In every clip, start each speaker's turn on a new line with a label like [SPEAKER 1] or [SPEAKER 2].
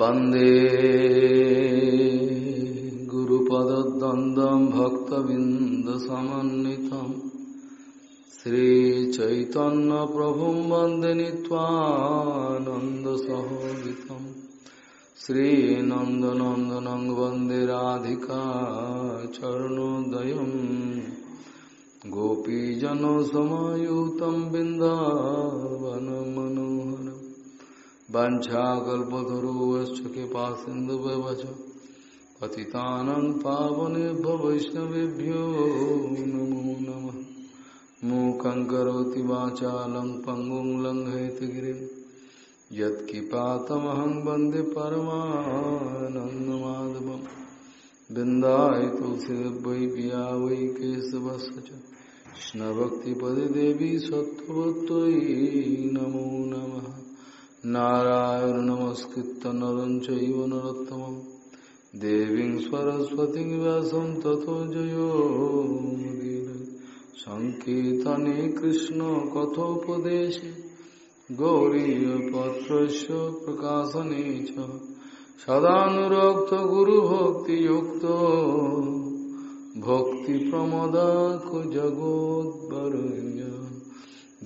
[SPEAKER 1] वंदे गुरुपद्वंदम वन्दे गुरुपदद्वन्द्वं भक्तविन्दसमन्वितम् श्रीचैतन्यप्रभुं वन्दे नीत्वानन्दसहोदितम् श्रीनन्दनन्दनं वन्दे राधिका चरणोदयम् गोपीजनसमायुतं बिन्दावनमन वञ्छाकल्पतरुवश्च कृपा सिन्धुवच पतितानां पावनेभ्य वैष्णवेभ्यो नमो नमः मूकं करोति वाचालं पङ्गुं लङ्घयति गिरिं यत्किपातमहं वन्दे परमानन्दमाधवम् बिन्दाय पिया वै केशवस्य च देवी सत्त्वत्वयि नमो नमः नारायणनमस्कृत्य नरं चैव नरोत्तमं देवीं सरस्वतीं व्यासं ततो जयो सङ्कीर्तने कृष्णकथोपदेशे गौरीयपत्रस्य प्रकाशने च सदानुरक्तगुरुभक्तियुक्तो भक्तिप्रमदाकजगोद्वरण्य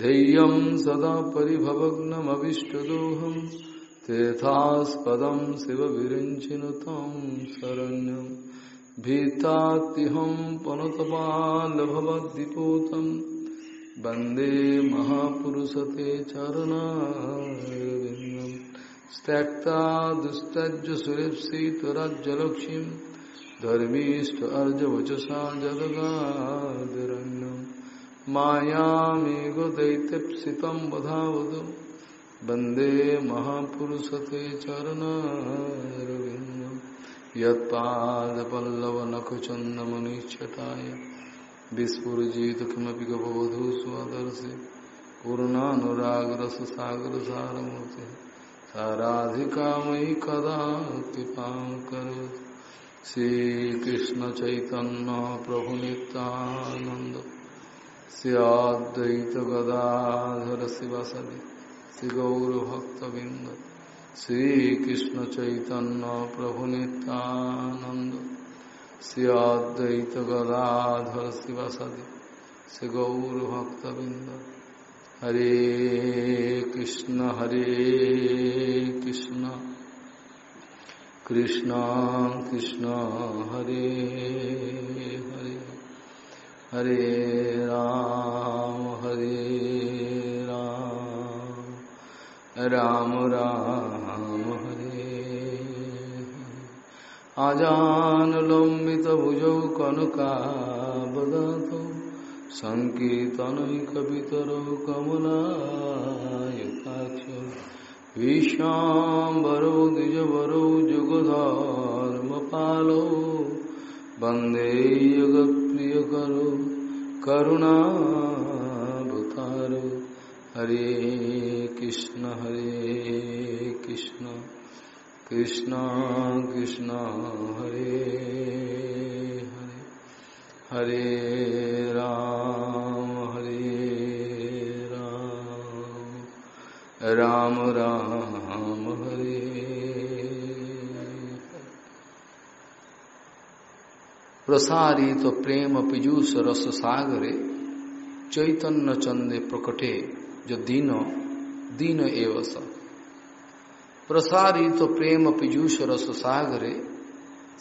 [SPEAKER 1] धैय सदा परिभवग्नमविष्टदोहं तीर्थास्पदं शिव विरिञ्चिन तं शरण्यं भीतात्यहं पनुतपालभवद्दिपोतं वन्दे महापुरुषते चरणारविन्दं त्यक्ता दुस्तज्जसुरेप्सितुराज्जलक्ष्मीं धर्मीष्ट अर्जवचसा मायामेव दैत्यप्सितं वधावधु वन्दे महापुरुषते चरणं यत्पादपल्लवनखचन्दमनिश्चटाय विस्फुरजित किमपि गपवधू स्वदर्शे पूर्णानुरागरससागरसारमूर्ति साराधिका मयि कदा श्रीकृष्ण चैतन्य प्रभु श्रीकृष्णचैतन्यप्रभुनितानन्द श्रीअद्वैतगदाधर शिवसदि श्रीगौरभक्तबिन्द श्रीकृष्णचैतन्यप्रभुनितानन्द श्रीअद्वैतगदाधर शिवसदि श्रीगौरभक्तबिन्द हरे कृष्ण हरे कृष्ण कृष्ण कृष्ण हरे हरे राम हरे राम राम राम हरे आजानुलम्बितभुजौ कनकावदातौ सङ्कीर्तनैकवितरौ कमलायताक्ष विश्वाम्बरौ जुगधर्म पालो वंदे जगत प्रिय करो करुणा भूतारो हरे कृष्ण हरे कृष्ण कृष्ण कृष्ण हरे हरे हरे राम हरे राम राम राम प्रसारित तो
[SPEAKER 2] प्रेम पीजूष रस सागरे चैतन्य चंदे प्रकटे जो दीन दीन एव स प्रसारित तो प्रेम पीजूष रस सागरे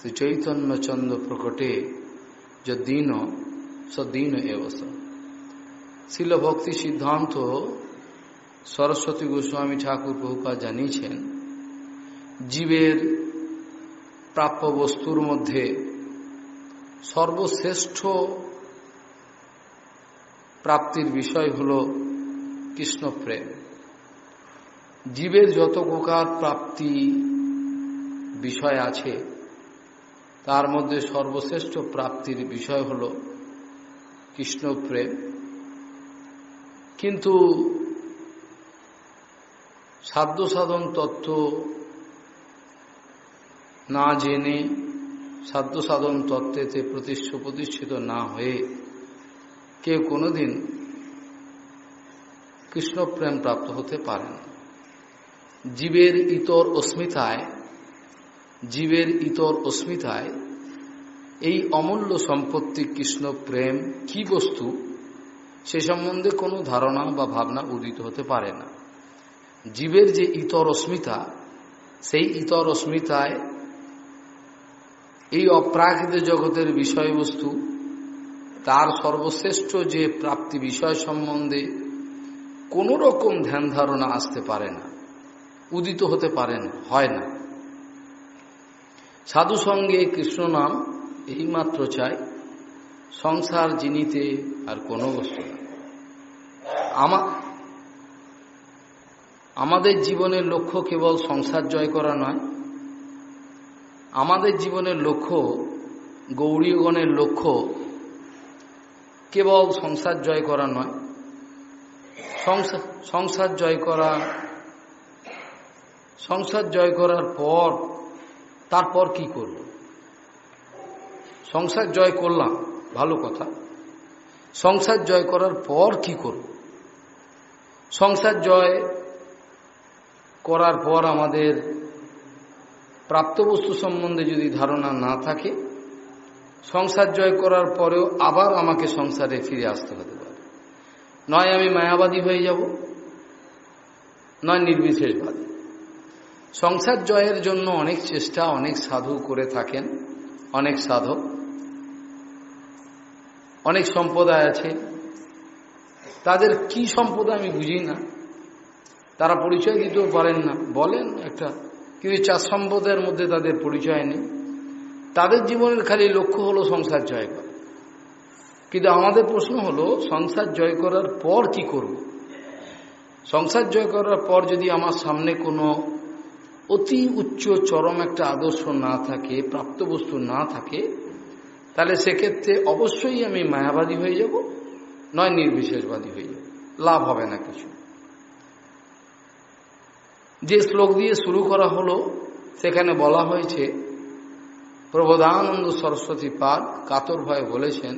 [SPEAKER 2] श्री चैतन्य चंद प्रकटे जो दीन स दीन एव स भक्ति सिद्धांत सरस्वती गोस्वामी ठाकुर ঠাকুর বহুপা जानी জীবের प्राप्य वस्तुर मध्य সর্বশ্রেষ্ঠ প্রাপ্তির বিষয় হল কৃষ্ণপ্রেম জীবের যত প্রকার প্রাপ্তি বিষয় আছে তার মধ্যে সর্বশ্রেষ্ঠ প্রাপ্তির বিষয় হল কৃষ্ণপ্রেম প্রেম কিন্তু সাধন তত্ত্ব না জেনে সাধ্য সাধন তত্ত্বেতে প্রতিষ্ঠ প্রতিষ্ঠিত না হয়ে কেউ কোনোদিন কৃষ্ণপ্রেম প্রাপ্ত হতে পারেন জীবের ইতর অস্মিতায় জীবের ইতর অস্মিতায় এই অমূল্য সম্পত্তি কৃষ্ণ প্রেম কি বস্তু সে সম্বন্ধে কোনো ধারণা বা ভাবনা উদিত হতে পারে না জীবের যে ইতর অস্মিতা সেই ইতর অস্মিতায় এই অপ্রাকৃত জগতের বিষয়বস্তু তার সর্বশ্রেষ্ঠ যে প্রাপ্তি বিষয় সম্বন্ধে কোনো রকম ধ্যান ধারণা আসতে পারে না উদিত হতে পারেন হয় না সাধু সঙ্গে কৃষ্ণ নাম এইমাত্র চাই সংসার জিনিতে আর কোনো বস্তু না আমা আমাদের জীবনের লক্ষ্য কেবল সংসার জয় করা নয় আমাদের জীবনের লক্ষ্য গৌরীগণের লক্ষ্য কেবল সংসার জয় করা নয় সংসার জয় করা সংসার জয় করার পর তারপর কি করব সংসার জয় করলাম ভালো কথা সংসার জয় করার পর কি করব সংসার জয় করার পর আমাদের প্রাপ্তবস্তু সম্বন্ধে যদি ধারণা না থাকে সংসার জয় করার পরেও আবার আমাকে সংসারে ফিরে আসতে হতে পারে নয় আমি মায়াবাদী হয়ে যাব নয় নির্বিশেষবাদী সংসার জয়ের জন্য অনেক চেষ্টা অনেক সাধু করে থাকেন অনেক সাধক অনেক সম্প্রদায় আছে তাদের কি সম্পদ আমি বুঝি না তারা পরিচয় দিতেও পারেন না বলেন একটা কিন্তু চার সম্প্রদায়ের মধ্যে তাদের পরিচয় নেই তাদের জীবনের খালি লক্ষ্য হলো সংসার জয় করা কিন্তু আমাদের প্রশ্ন হলো সংসার জয় করার পর কি করব সংসার জয় করার পর যদি আমার সামনে কোনো অতি উচ্চ চরম একটা আদর্শ না থাকে প্রাপ্তবস্তু না থাকে তাহলে সেক্ষেত্রে অবশ্যই আমি মায়াবাদী হয়ে যাব নয় নির্বিশেষবাদী হয়ে যাব লাভ হবে না কিছু যে শ্লোক দিয়ে শুরু করা হলো সেখানে বলা হয়েছে প্রবোধানন্দ সরস্বতী পাল কাতর ভয়ে বলেছেন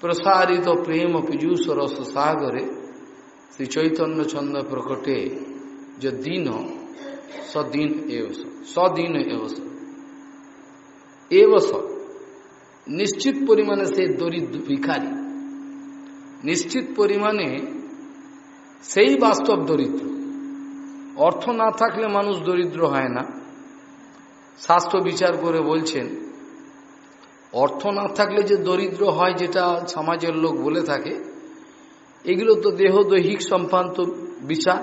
[SPEAKER 2] প্রসারিত প্রেম পীযূষ রস সাগরে শ্রী চৈতন্য চন্দ্র প্রকটে যে দিন সদিন এবস সদিন এবস এবস নিশ্চিত পরিমাণে সেই দরিদ্র ভিখারী নিশ্চিত পরিমাণে সেই বাস্তব দরিদ্র অর্থ না থাকলে মানুষ দরিদ্র হয় না স্বাস্থ্য বিচার করে বলছেন অর্থ না থাকলে যে দরিদ্র হয় যেটা সমাজের লোক বলে থাকে এগুলো তো দেহ দৈহিক সম্পান্ত বিচার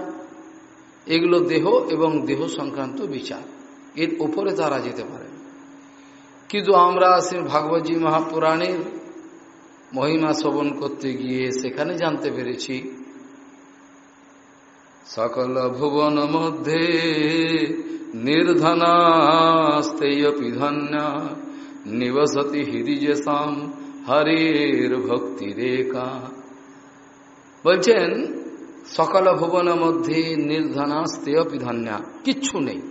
[SPEAKER 2] এগুলো দেহ এবং দেহ সংক্রান্ত বিচার এর ওপরে তারা যেতে পারে কিন্তু আমরা শ্রী ভাগবতী মহাপুরাণের মহিমা শ্রবণ করতে গিয়ে সেখানে জানতে পেরেছি
[SPEAKER 1] সকল ভুবন মধ্যে নির্ধনাস্তেয়পি ধন্য নিবসতি হৃদিজেশাম হরির ভক্তি রেখা বলছেন
[SPEAKER 2] সকল ভুবন মধ্যে নির্ধনাস্তেয়পি ধন্য কিচ্ছু নেই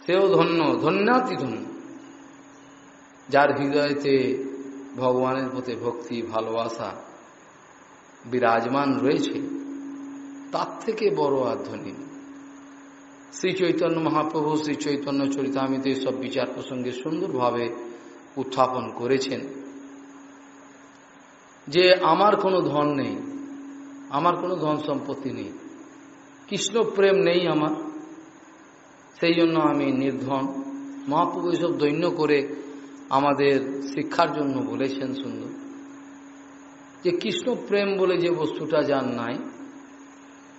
[SPEAKER 2] সেও ধন্য ধন্যাতি ধন্য যার হৃদয়তে ভগবানের প্রতি ভক্তি ভালোবাসা বিরাজমান রয়েছে তার থেকে বড় আধ্বনি শ্রী চৈতন্য মহাপ্রভু শ্রী চৈতন্য চরিতামিত সব বিচার প্রসঙ্গে সুন্দরভাবে উত্থাপন করেছেন যে আমার কোনো ধন নেই আমার কোনো ধন সম্পত্তি নেই কৃষ্ণ প্রেম নেই আমার সেই জন্য আমি নির্ধন মহাপ্রভু এসব দৈন্য করে আমাদের শিক্ষার জন্য বলেছেন সুন্দর যে কৃষ্ণ প্রেম বলে যে বস্তুটা যার নাই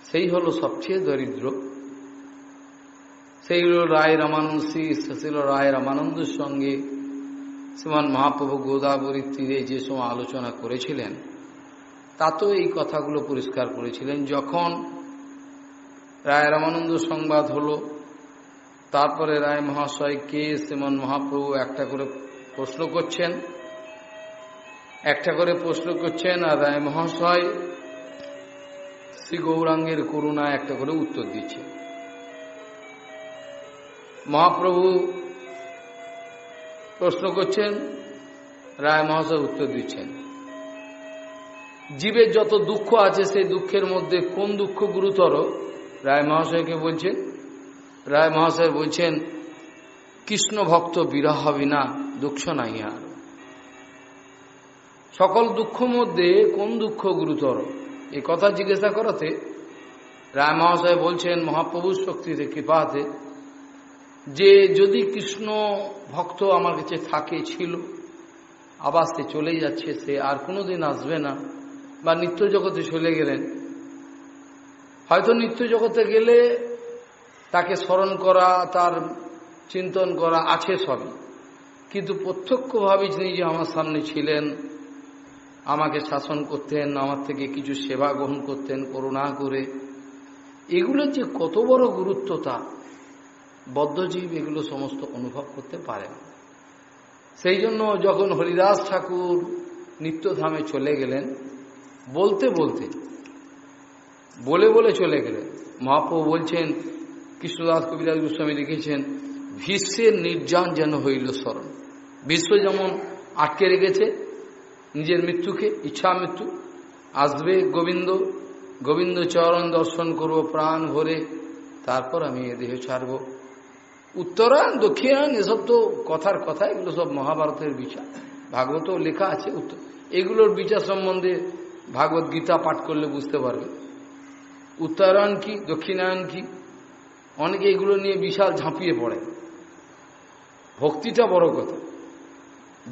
[SPEAKER 2] সেই হলো সবচেয়ে দরিদ্র সেই হল রায় রামানন্দী সেছিল রায় রামানন্দের সঙ্গে শ্রীমান মহাপ্রভু গোদাবরীর তীরে যে সময় আলোচনা করেছিলেন তাতেও এই কথাগুলো পরিষ্কার করেছিলেন যখন রায় রামানন্দ সংবাদ হলো তারপরে রায় মহাশয়কে শ্রীমান মহাপ্রভু একটা করে প্রশ্ন করছেন একটা করে প্রশ্ন করছেন আর রায় মহাশয় শ্রী গৌরাঙ্গের করুণা একটা করে উত্তর দিচ্ছে মহাপ্রভু প্রশ্ন করছেন রায় মহাশয় উত্তর দিচ্ছেন জীবের যত দুঃখ আছে সেই দুঃখের মধ্যে কোন দুঃখ গুরুতর রায় মহাশয়কে বলছেন রায় মহাশয় বলছেন কৃষ্ণ ভক্ত বিরহ বিনা দুঃখ নাই আর সকল দুঃখ মধ্যে কোন দুঃখ গুরুতর এ কথা জিজ্ঞাসা করাতে রায় মহাশয় বলছেন মহাপ্রভুর শক্তিতে কৃপাতে যে যদি কৃষ্ণ ভক্ত আমার কাছে থাকে ছিল আবার সে চলেই যাচ্ছে সে আর কোনোদিন আসবে না বা নিত্য জগতে চলে গেলেন হয়তো নিত্য জগতে গেলে তাকে স্মরণ করা তার চিন্তন করা আছে সবই কিন্তু প্রত্যক্ষভাবে তিনি যে আমার সামনে ছিলেন আমাকে শাসন করতেন আমার থেকে কিছু সেবা গ্রহণ করতেন করুণা করে এগুলোর যে কত বড় গুরুত্বতা বদ্ধজীব এগুলো সমস্ত অনুভব করতে পারে না সেই জন্য যখন হরিদাস ঠাকুর নিত্যধামে চলে গেলেন বলতে বলতে বলে বলে চলে গেলেন মহাপ্রভু বলছেন কৃষ্ণদাস কবিরাজ গোস্বামী লিখেছেন ভীষ্মের নির্যান যেন হইল স্মরণ বিশ্ব যেমন আটকে রেখেছে নিজের মৃত্যুকে ইচ্ছা মৃত্যু আসবে গোবিন্দ গোবিন্দ চরণ দর্শন করব প্রাণ ভরে তারপর আমি এ দেহ ছাড়ব উত্তরায়ণ দক্ষিণায়ণ এসব তো কথার কথা এগুলো সব মহাভারতের বিচার ভাগবত লেখা আছে উত্তর এগুলোর বিচার সম্বন্ধে ভাগবত গীতা পাঠ করলে বুঝতে পারবে উত্তরায়ণ কি দক্ষিণায়ণ কি অনেকে এগুলো নিয়ে বিশাল ঝাঁপিয়ে পড়ে ভক্তিটা বড় কথা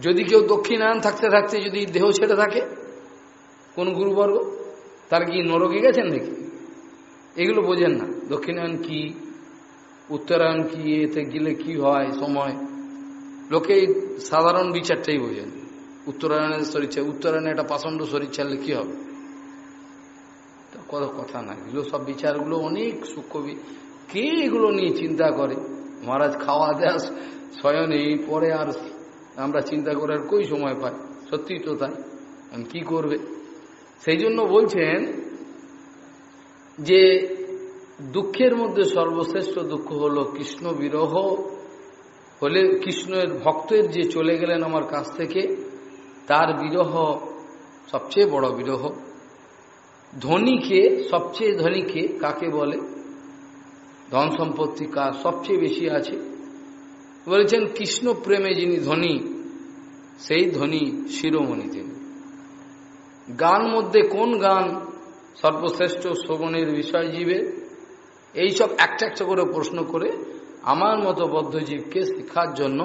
[SPEAKER 2] যদি কেউ দক্ষিণায়ন থাকতে থাকতে যদি দেহ ছেড়ে থাকে কোন গুরুবর্গ তার কি নরকে গেছেন নাকি এগুলো বোঝেন না দক্ষিণায়ন কি উত্তরায়ণ কি এতে গেলে কি হয় সময় লোকে সাধারণ বিচারটাই বোঝেন উত্তরায়ণের শরীরচ্ছা উত্তরায়ণে একটা পাচণ্ড শরীর ছাড়লে কী হবে কত কথা না এগুলো সব বিচারগুলো অনেক সূক্ষ্ম কে এগুলো নিয়ে চিন্তা করে মহারাজ খাওয়া দেওয়া স্বয়ন এই পরে আর আমরা চিন্তা করার কই সময় পাই সত্যিই তো তাই কি কী করবে সেই জন্য বলছেন যে দুঃখের মধ্যে সর্বশ্রেষ্ঠ দুঃখ হলো কৃষ্ণ বিরহ হলে কৃষ্ণের ভক্তের যে চলে গেলেন আমার কাছ থেকে তার বিরহ সবচেয়ে বড় বিরহ ধনীকে সবচেয়ে ধনীকে কাকে বলে ধন সম্পত্তি কার সবচেয়ে বেশি আছে বলেছেন কৃষ্ণ প্রেমে যিনি ধনী সেই ধনী শিরোমণি তিনি গান মধ্যে কোন গান সর্বশ্রেষ্ঠ শ্রবণের বিষয় জীবে এইসব একটা একটা করে প্রশ্ন করে আমার মতো বদ্ধজীবকে শেখার জন্য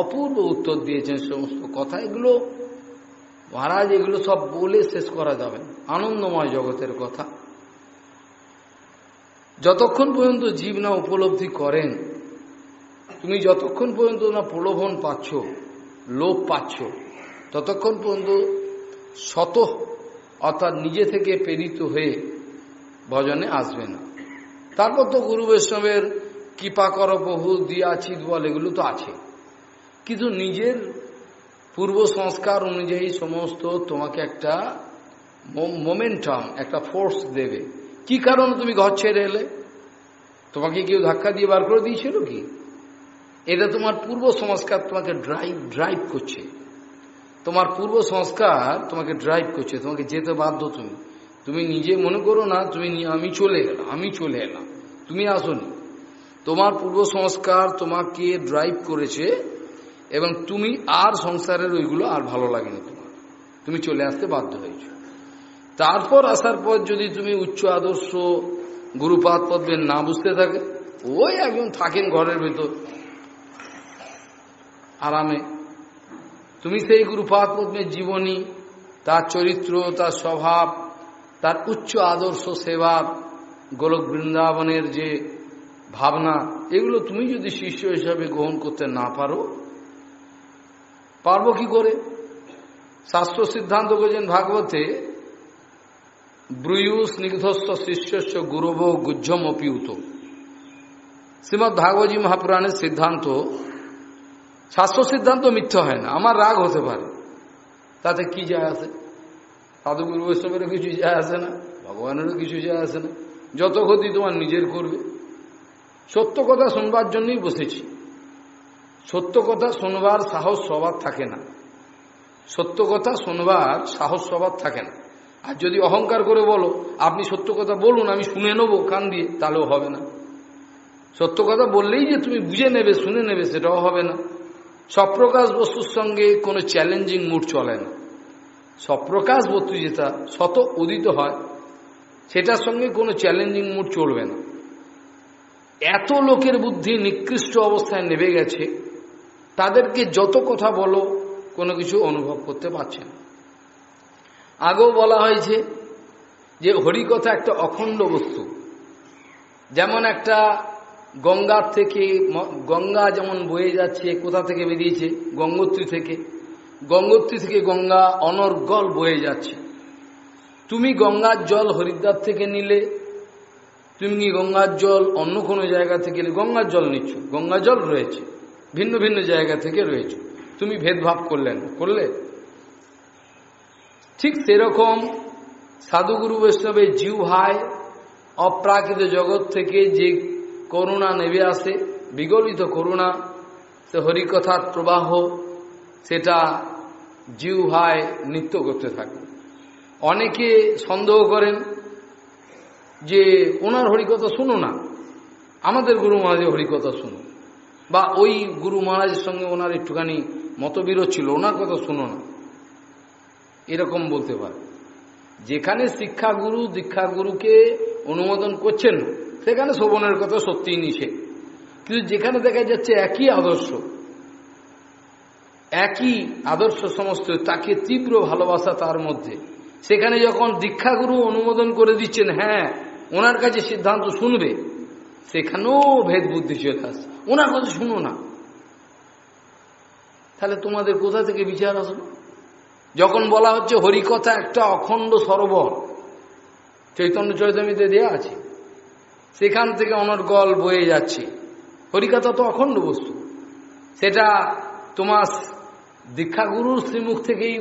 [SPEAKER 2] অপূর্ব উত্তর দিয়েছেন সমস্ত কথা এগুলো মহারাজ এগুলো সব বলে শেষ করা যাবে আনন্দময় জগতের কথা যতক্ষণ পর্যন্ত জীব না উপলব্ধি করেন তুমি যতক্ষণ পর্যন্ত না প্রলোভন পাচ্ছ লোভ পাচ্ছ ততক্ষণ পর্যন্ত শত অর্থাৎ নিজে থেকে প্রেরিত হয়ে ভজনে আসবে না তারপর তো গুরু বৈষ্ণবের কৃপা কর প্রভু দিয়া চিত বল এগুলো তো আছে কিন্তু নিজের পূর্ব সংস্কার অনুযায়ী সমস্ত তোমাকে একটা মোমেন্টাম একটা ফোর্স দেবে কি কারণে তুমি ঘর ছেড়ে এলে তোমাকে কেউ ধাক্কা দিয়ে বার করে দিয়েছিল কি এটা তোমার পূর্ব সংস্কার তোমাকে ড্রাইভ ড্রাইভ করছে তোমার পূর্ব সংস্কার তোমাকে ড্রাইভ করছে তোমাকে যেতে বাধ্য তুমি তুমি নিজে মনে করো না তুমি আমি চলে গেলাম আমি চলে এলাম তুমি আসনি তোমার পূর্ব সংস্কার তোমাকে ড্রাইভ করেছে এবং তুমি আর সংসারের ওইগুলো আর ভালো লাগে না তোমার তুমি চলে আসতে বাধ্য হয়েছ তারপর আসার পর যদি তুমি উচ্চ আদর্শ গুরুপাত পদ্মের না বুঝতে থাকে ওই একজন থাকেন ঘরের ভেতর আরামে তুমি সেই পদ্মের জীবনী তার চরিত্র তার স্বভাব তার উচ্চ আদর্শ সেবা গোলক বৃন্দাবনের যে ভাবনা এগুলো তুমি যদি শিষ্য হিসাবে গ্রহণ করতে না পারো পারবো কি করে শাস্ত্র সিদ্ধান্ত করেছেন ভাগবতে ব্রুয়ু নিগ্ধস্থ শিষ্যস্য গুরব গুজ্জম অপিউত শ্রীমদ্ ভাগবতী মহাপুরাণের সিদ্ধান্ত শাস্ত্র সিদ্ধান্ত মিথ্যা হয় না আমার রাগ হতে পারে তাতে কি যায় আছে সাধুগুরু বৈষ্ণবেরও কিছু যায় আসে না ভগবানেরও কিছু যায় আসে না যত ক্ষতি তোমার নিজের করবে সত্য কথা শুনবার জন্যই বসেছি সত্য কথা শুনবার সাহস সবার থাকে না সত্য কথা শুনবার সাহস সবার থাকে না আর যদি অহংকার করে বলো আপনি সত্য কথা বলুন আমি শুনে নেবো কান দিয়ে তাহলেও হবে না সত্য কথা বললেই যে তুমি বুঝে নেবে শুনে নেবে সেটাও হবে না সপ্রকাশ বস্তুর সঙ্গে কোনো চ্যালেঞ্জিং মুড চলে না সপ্রকাশ বস্তু যেটা শত উদিত হয় সেটার সঙ্গে কোনো চ্যালেঞ্জিং মুড চলবে না এত লোকের বুদ্ধি নিকৃষ্ট অবস্থায় নেবে গেছে তাদেরকে যত কথা বলো কোনো কিছু অনুভব করতে পারছে না আগেও বলা হয়েছে যে হরিকথা একটা অখণ্ড বস্তু যেমন একটা গঙ্গার থেকে গঙ্গা যেমন বয়ে যাচ্ছে কোথা থেকে বেরিয়েছে গঙ্গোত্রী থেকে গঙ্গোত্রী থেকে গঙ্গা অনর্গল বয়ে যাচ্ছে তুমি গঙ্গার জল হরিদ্বার থেকে নিলে তুমি গঙ্গার জল অন্য কোনো জায়গা থেকে গঙ্গার জল নিচ্ছ গঙ্গা জল রয়েছে ভিন্ন ভিন্ন জায়গা থেকে রয়েছে তুমি ভেদভাব করলেন করলে ঠিক সেরকম সাধুগুরু বৈষ্ণবের জিউ হায় অপ্রাকৃত জগৎ থেকে যে করুণা নেবে আসে বিগলিত করুণা সে হরিকথার প্রবাহ সেটা হায় নৃত্য করতে থাকে অনেকে সন্দেহ করেন যে ওনার হরিকথা শুনো না আমাদের গুরু মহারাজের হরিকথা শুনো বা ওই গুরু মহারাজের সঙ্গে ওনার একটুখানি মতবিরোধ ছিল ওনার কথা শুনো না এরকম বলতে পারে যেখানে শিক্ষাগুরু দীক্ষাগুরুকে অনুমোদন করছেন না সেখানে শোভনের কথা সত্যিই নিষেধ কিন্তু যেখানে দেখা যাচ্ছে একই আদর্শ একই আদর্শ সমস্ত তাকে তীব্র ভালোবাসা তার মধ্যে সেখানে যখন দীক্ষাগুরু অনুমোদন করে দিচ্ছেন হ্যাঁ ওনার কাছে সিদ্ধান্ত শুনবে সেখানেও ভেদ বুদ্ধি চলে আসছে ওনার কথা শুনো না তাহলে তোমাদের কোথা থেকে বিচার আসবে যখন বলা হচ্ছে হরিকথা একটা অখণ্ড সরোবর চৈতন্য চৈতন্যতে দেয়া আছে সেখান থেকে অনর্গল বয়ে যাচ্ছে হরিকাতা তো অখণ্ড বস্তু সেটা তোমার দীক্ষাগুরুর শ্রীমুখ থেকেই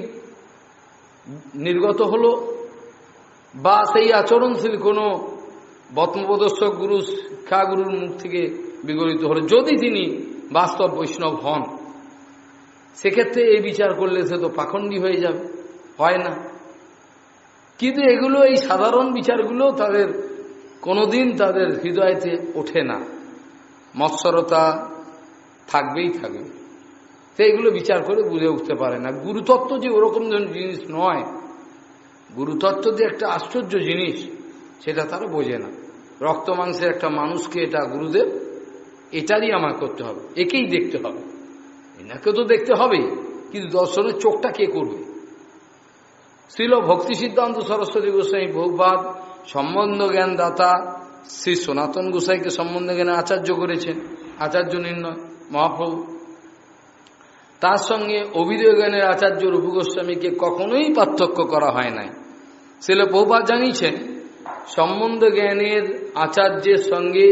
[SPEAKER 2] নির্গত হলো বা সেই আচরণশীল কোনো বত্নপ্রদর্শক গুরু শিক্ষাগুরুর মুখ থেকে বিগড়িত হলো যদি তিনি বাস্তব বৈষ্ণব হন সেক্ষেত্রে এই বিচার করলে সে তো পাখণ্ডী হয়ে যাবে হয় না কিন্তু এগুলো এই সাধারণ বিচারগুলো তাদের কোনোদিন তাদের হৃদয়তে ওঠে না মৎসরতা থাকবেই থাকবে তো এগুলো বিচার করে বুঝে উঠতে পারে না গুরুতত্ত্ব যে ওরকম জিনিস নয় গুরুতত্ত্ব যে একটা আশ্চর্য জিনিস সেটা তারা বোঝে না রক্ত মাংসের একটা মানুষকে এটা গুরুদেব এটারই আমার করতে হবে একেই দেখতে হবে এনাকে তো দেখতে হবে কিন্তু দর্শনের চোখটা কে করবে শ্রীল ভক্তি সিদ্ধান্ত সরস্বতী গোস্বামী ভোগবাদ সম্বন্ধ জ্ঞান দাতা শ্রী সনাতন গোসাইকে সম্বন্ধ জ্ঞানে আচার্য করেছেন আচার্য নির্ণয় মহাপ্রভু তার সঙ্গে অভিধেয় জ্ঞানের আচার্য রূপ গোস্বামীকে কখনোই পার্থক্য করা হয় নাই সেলে বহুবার জানিয়েছেন সম্বন্ধ জ্ঞানের আচার্যের সঙ্গে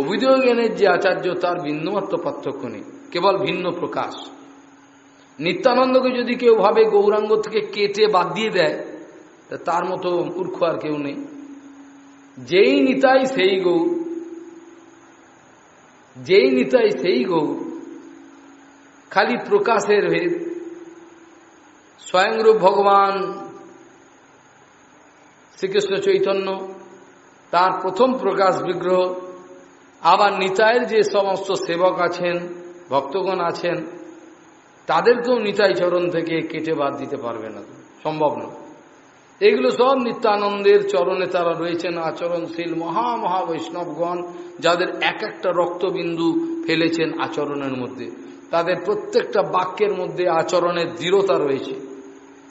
[SPEAKER 2] অভিধেয় জ্ঞানের যে আচার্য তার ভিন্নমাত্র পার্থক্য নেই কেবল ভিন্ন প্রকাশ নিত্যানন্দকে যদি কেউ ভাবে গৌরাঙ্গ থেকে কেটে বাদ দিয়ে দেয় তার মতো মূর্খ আর কেউ নেই যেই নিতাই সেই গৌর যেই নিতাই সেই গৌর খালি প্রকাশের ভেদ স্বয়ংরূপ ভগবান শ্রীকৃষ্ণ চৈতন্য তার প্রথম প্রকাশ বিগ্রহ আবার নিতাইয়ের যে সমস্ত সেবক আছেন ভক্তগণ আছেন তাদেরকেও নিতাই চরণ থেকে কেটে বাদ দিতে পারবে না সম্ভব নয় এইগুলো সব নিত্যানন্দের চরণে তারা রয়েছেন আচরণশীল মহা মহা বৈষ্ণবগণ যাদের এক একটা রক্তবিন্দু ফেলেছেন আচরণের মধ্যে তাদের প্রত্যেকটা বাক্যের মধ্যে আচরণের দৃঢ়তা রয়েছে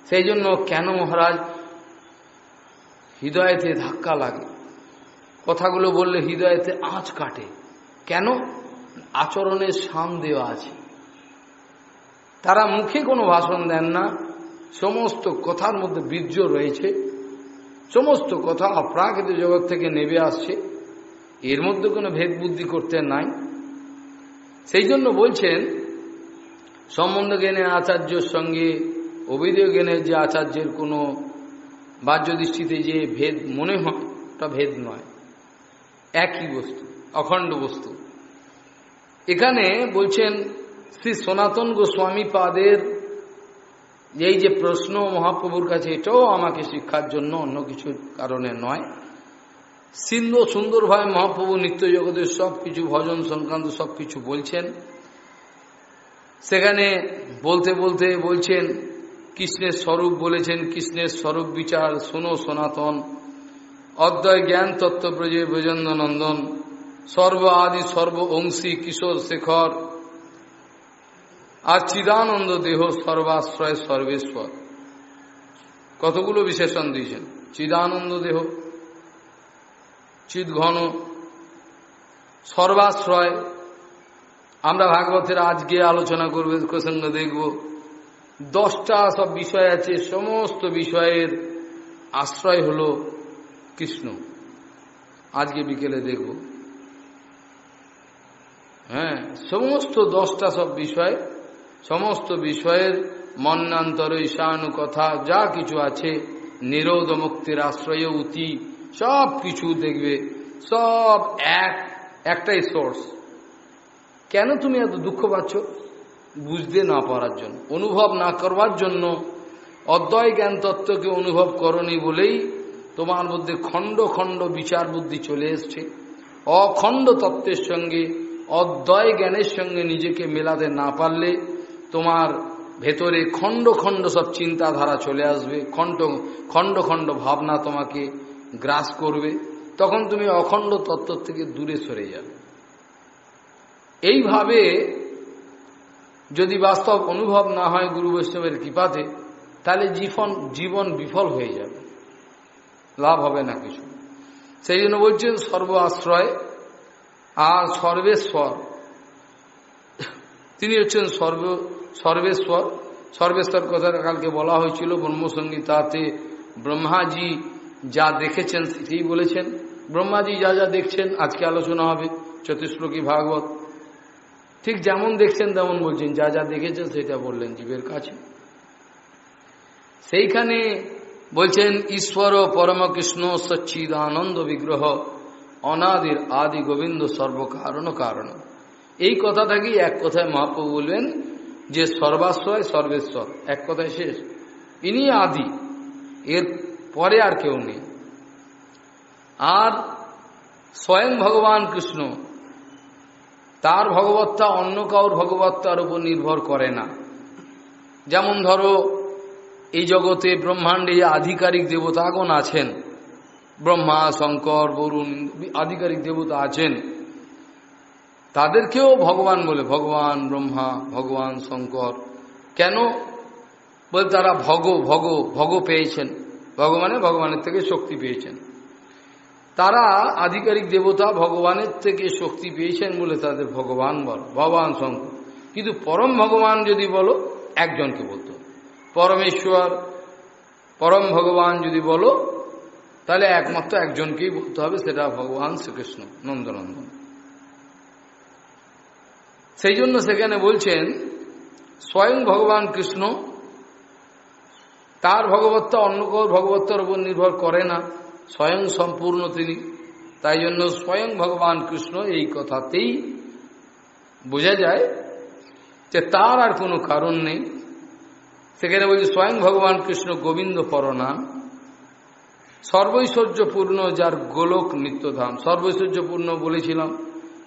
[SPEAKER 2] সেই জন্য কেন মহারাজ হৃদয়েতে ধাক্কা লাগে কথাগুলো বললে হৃদয়েতে আঁচ কাটে কেন আচরণের সাম দেওয়া আছে তারা মুখে কোনো ভাষণ দেন না সমস্ত কথার মধ্যে বীর্য রয়েছে সমস্ত কথা অপ্রাকৃত জগৎ থেকে নেবে আসছে এর মধ্যে কোনো ভেদ বুদ্ধি করতে নাই সেই জন্য বলছেন সম্বন্ধ জ্ঞানের আচার্যর সঙ্গে অবৈধ জ্ঞানের যে আচার্যের কোনো বাহ্য দৃষ্টিতে যে ভেদ মনে হয় তা ভেদ নয় একই বস্তু অখণ্ড বস্তু এখানে বলছেন শ্রী সনাতন গোস্বামী পাদের এই যে প্রশ্ন মহাপ্রভুর কাছে এটাও আমাকে শিক্ষার জন্য অন্য কিছু কারণে নয় সিন্ধু সুন্দরভাবে মহাপ্রভু নিত্য জগতের সব কিছু ভজন সংক্রান্ত সব কিছু বলছেন সেখানে বলতে বলতে বলছেন কৃষ্ণের স্বরূপ বলেছেন কৃষ্ণের স্বরূপ বিচার শোনো সনাতন অদ্বয় জ্ঞান তত্ত্ব ব্রজে ব্রজেন্দ্র নন্দন সর্ব আদি সর্ব অংশী কিশোর শেখর আর চিদানন্দ দেহ সর্বাশ্রয় সর্বেশ্বর কতগুলো বিশেষণ দিয়েছেন চিদানন্দ দেহ চিদ ঘন সর্বাশ্রয় আমরা ভাগবতের আজকে আলোচনা করব প্রসঙ্গ দেখব দশটা সব বিষয় আছে সমস্ত বিষয়ের আশ্রয় হল কৃষ্ণ আজকে বিকেলে দেখব হ্যাঁ সমস্ত দশটা সব বিষয় সমস্ত বিষয়ের মন্নান্তর ঈশানু কথা যা কিছু আছে নিরোধ মুক্তির আশ্রয় উতি সব কিছু দেখবে সব এক একটাই সোর্স কেন তুমি এত দুঃখ পাচ্ছ বুঝতে না পারার জন্য অনুভব না করবার জন্য অদ্বয় জ্ঞান তত্ত্বকে অনুভব করনি বলেই তোমার মধ্যে খণ্ড খণ্ড বিচার বুদ্ধি চলে এসছে অখণ্ড তত্ত্বের সঙ্গে অদ্বয় জ্ঞানের সঙ্গে নিজেকে মেলাতে না পারলে তোমার ভেতরে খণ্ড খণ্ড সব চিন্তাধারা চলে আসবে খণ্ড খণ্ড খণ্ড ভাবনা তোমাকে গ্রাস করবে তখন তুমি অখণ্ড তত্ত্ব থেকে দূরে সরে যাবে এইভাবে যদি বাস্তব অনুভব না হয় গুরু বৈষ্ণবের কৃপাতে তাহলে জীবন জীবন বিফল হয়ে যাবে লাভ হবে না কিছু সেই জন্য বলছেন সর্ব আশ্রয় আর সর্বেশ্বর তিনি হচ্ছেন সর্ব সর্বেশ্বর সর্বেশ্বর কথা কালকে বলা হয়েছিল ব্রহ্মসঙ্গীতাতে ব্রহ্মাজি যা দেখেছেন সেটাই বলেছেন ব্রহ্মাজি যা যা দেখছেন আজকে আলোচনা হবে চতুষ্প্রকী ভাগবত ঠিক যেমন দেখছেন তেমন বলছেন যা যা দেখেছেন সেটা বললেন জীবের কাছে সেইখানে বলছেন ঈশ্বর পরম কৃষ্ণ সচ্ছিদ আনন্দ বিগ্রহ অনাদির আদি গোবিন্দ সর্বকারণ কারণ এই কথাটাকেই এক কথায় মহাপ্রভু বলবেন যে সর্বাশ্রয় সর্বেশ্বর এক কথায় শেষ ইনি আদি এর পরে আর কেউ নেই আর স্বয়ং ভগবান কৃষ্ণ তার ভগবত্তা অন্য কাউর ভগবত্তার উপর নির্ভর করে না যেমন ধরো এই জগতে ব্রহ্মাণ্ডে আধিকারিক দেবতাগণ আছেন ব্রহ্মা শঙ্কর বরুণ আধিকারিক দেবতা আছেন তাদেরকেও ভগবান বলে ভগবান ব্রহ্মা ভগবান শঙ্কর কেন বলে তারা ভগ ভগ ভগ পেয়েছেন ভগবানে মানে ভগবানের থেকে শক্তি পেয়েছেন তারা আধিকারিক দেবতা ভগবানের থেকে শক্তি পেয়েছেন বলে তাদের ভগবান বল ভগবান শঙ্কর কিন্তু পরম ভগবান যদি বলো একজনকে বলতো পরমেশ্বর পরম ভগবান যদি বলো তাহলে একমাত্র একজনকেই বলতে হবে সেটা ভগবান শ্রীকৃষ্ণ নন্দনন্দন সেই জন্য সেখানে বলছেন স্বয়ং ভগবান কৃষ্ণ তার ভগবত্তা অন্য কোনো ভগবত্তার উপর নির্ভর করে না স্বয়ং সম্পূর্ণ তিনি তাই জন্য স্বয়ং ভগবান কৃষ্ণ এই কথাতেই বোঝা যায় যে তার আর কোনো কারণ নেই সেখানে বলছি স্বয়ং ভগবান কৃষ্ণ গোবিন্দ পরনাম সর্বৈশ্বর্যপূর্ণ যার গোলক নিত্যধাম সর্বৈশ্বর্যপূর্ণ বলেছিলাম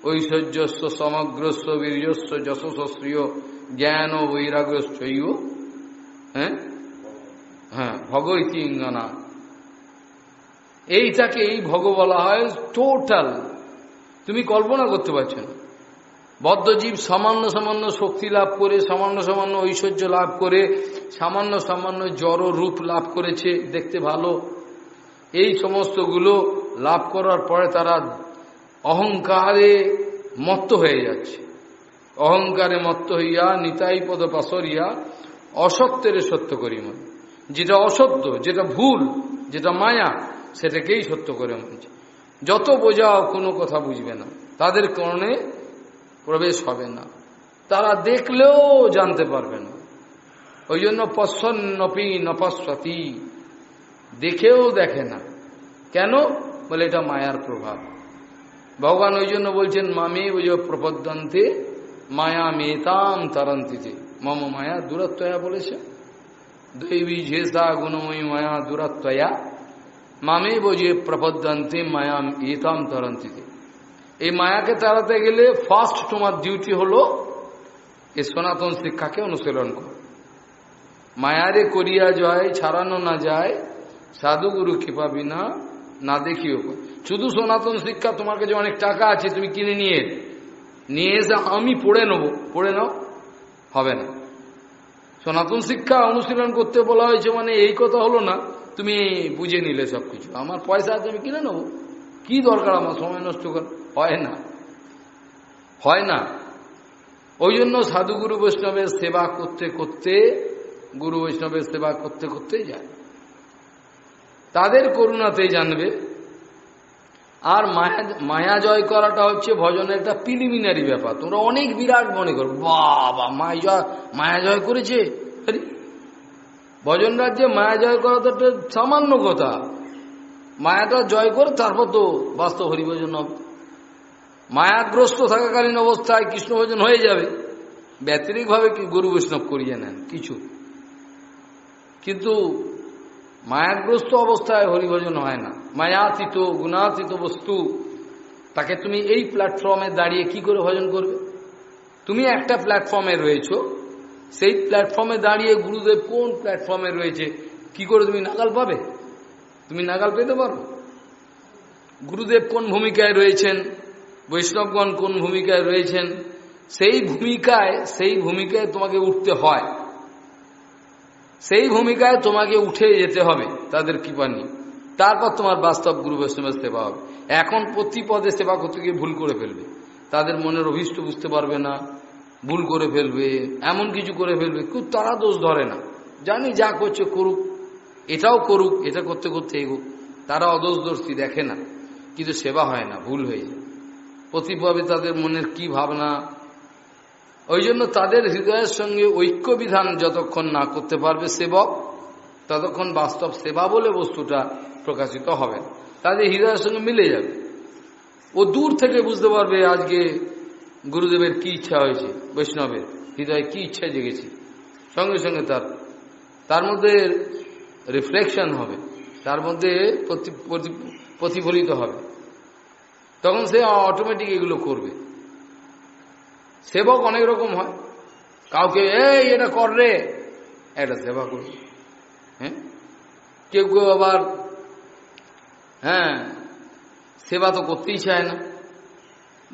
[SPEAKER 2] ঐশ্বর্যস্ব সমগ্রস্ব বীর্যস্ব যশস্বশ্রিয় জ্ঞান ও বৈরাগ্রস্বইব হ্যাঁ হ্যাঁ ভগবতী ইঙ্গনা এইটাকে এই ভগ বলা হয় টোটাল তুমি কল্পনা করতে পারছ না বদ্ধজীব সামান্য সামান্য শক্তি লাভ করে সামান্য সামান্য ঐশ্বর্য লাভ করে সামান্য সামান্য জড় রূপ লাভ করেছে দেখতে ভালো এই সমস্তগুলো লাভ করার পরে তারা অহংকারে মত্ত হয়ে যাচ্ছে অহংকারে মত্ত হইয়া নিতাই পদ পাশরিয়া অসত্যের সত্য করি মনে যেটা অসত্য যেটা ভুল যেটা মায়া সেটাকেই সত্য করে মনেছে যত বোঝাও কোনো কথা বুঝবে না তাদের কারণে প্রবেশ হবে না তারা দেখলেও জানতে পারবে না ওই জন্য পশ্চন্নপি নপস্বতী দেখেও দেখে না কেন বলে এটা মায়ার প্রভাব ভগবান ওই জন্য বলছেন মামে ওই প্রপদ্যন্তে মায়া মেতাম তারান্তিতে মম মায়া দূরত্বয়া বলেছে দৈবী ঝেসা গুণময়ী মায়া দূরত্বয়া মামে বোঝে প্রপদ্যন্তে মায়াম এতাম তরন্তীতে এই মায়াকে তাড়াতে গেলে ফার্স্ট তোমার ডিউটি হলো এই সনাতন শিক্ষাকে অনুশীলন কর মায়ারে করিয়া যায় ছাড়ানো না যায় সাধুগুরু কৃপা বিনা না দেখিও শুধু সনাতন শিক্ষা তোমার কাছে অনেক টাকা আছে তুমি কিনে নিয়ে নিয়ে এসে আমি পড়ে নেবো পড়ে নাও হবে না সনাতন শিক্ষা অনুশীলন করতে বলা হয়েছে মানে এই কথা হলো না তুমি বুঝে নিলে সব কিছু আমার পয়সা আছে আমি কিনে নেবো কি দরকার আমার সময় নষ্ট কর হয় না হয় না ওই জন্য সাধুগুরু বৈষ্ণবের সেবা করতে করতে গুরু বৈষ্ণবের সেবা করতে করতেই যায় তাদের করুণাতেই জানবে আর মায়া মায়া জয় করাটা হচ্ছে ভজনের একটা প্রিলিমিনারি ব্যাপার তোমরা অনেক বিরাট মনে করো বাবা মায়া জয় মায়া জয় করেছে ভজন রাজ্যে মায়া জয় করা তো একটা সামান্য কথা মায়াটা জয় করে তারপর তো বাস্তব হরিভজন হবে মায়াগ্রস্ত থাকাকালীন অবস্থায় কৃষ্ণ ভজন হয়ে যাবে ব্যতিরিকভাবে গুরু বৈষ্ণব করিয়ে নেন কিছু কিন্তু মায়াগ্রস্ত অবস্থায় হরিভজন হয় না মায়াতীত গুণাতীত বস্তু তাকে তুমি এই প্ল্যাটফর্মে দাঁড়িয়ে কি করে ভজন করবে তুমি একটা প্ল্যাটফর্মে রয়েছ সেই প্ল্যাটফর্মে দাঁড়িয়ে গুরুদেব কোন প্ল্যাটফর্মে রয়েছে কি করে তুমি নাগাল পাবে তুমি নাগাল পেতে পারো গুরুদেব কোন ভূমিকায় রয়েছেন বৈষ্ণবগণ কোন ভূমিকায় রয়েছেন সেই ভূমিকায় সেই ভূমিকায় তোমাকে উঠতে হয় সেই ভূমিকায় তোমাকে উঠে যেতে হবে তাদের কৃপা নিয়ে তারপর তোমার বাস্তব গুরু বৈষ্ণবের সেবা হবে এখন প্রতি পদে সেবা করতে গিয়ে ভুল করে ফেলবে তাদের মনের অভিষ্ট বুঝতে পারবে না ভুল করে ফেলবে এমন কিছু করে ফেলবে কেউ তারা দোষ ধরে না জানি যা করছে করুক এটাও করুক এটা করতে করতে এগুক তারা অদোষদর্শী দেখে না কিন্তু সেবা হয় না ভুল হয়ে যায় প্রতিভাবে তাদের মনের কি ভাবনা ওই জন্য তাদের হৃদয়ের সঙ্গে ঐক্য বিধান যতক্ষণ না করতে পারবে সেবক ততক্ষণ বাস্তব সেবা বলে বস্তুটা প্রকাশিত হবে তাদের হৃদয়ের সঙ্গে মিলে যাবে ও দূর থেকে বুঝতে পারবে আজকে গুরুদেবের কি ইচ্ছা হয়েছে বৈষ্ণবের হৃদয়ে কি ইচ্ছা জেগেছে সঙ্গে সঙ্গে তার তার মধ্যে রিফ্লেকশন হবে তার মধ্যে প্রতিফলিত হবে তখন সে অটোমেটিক এগুলো করবে সেবক অনেক রকম হয় কাউকে এই এটা কর রে এটা সেবা করি হ্যাঁ কেউ কেউ আবার হ্যাঁ সেবা তো করতেই চায় না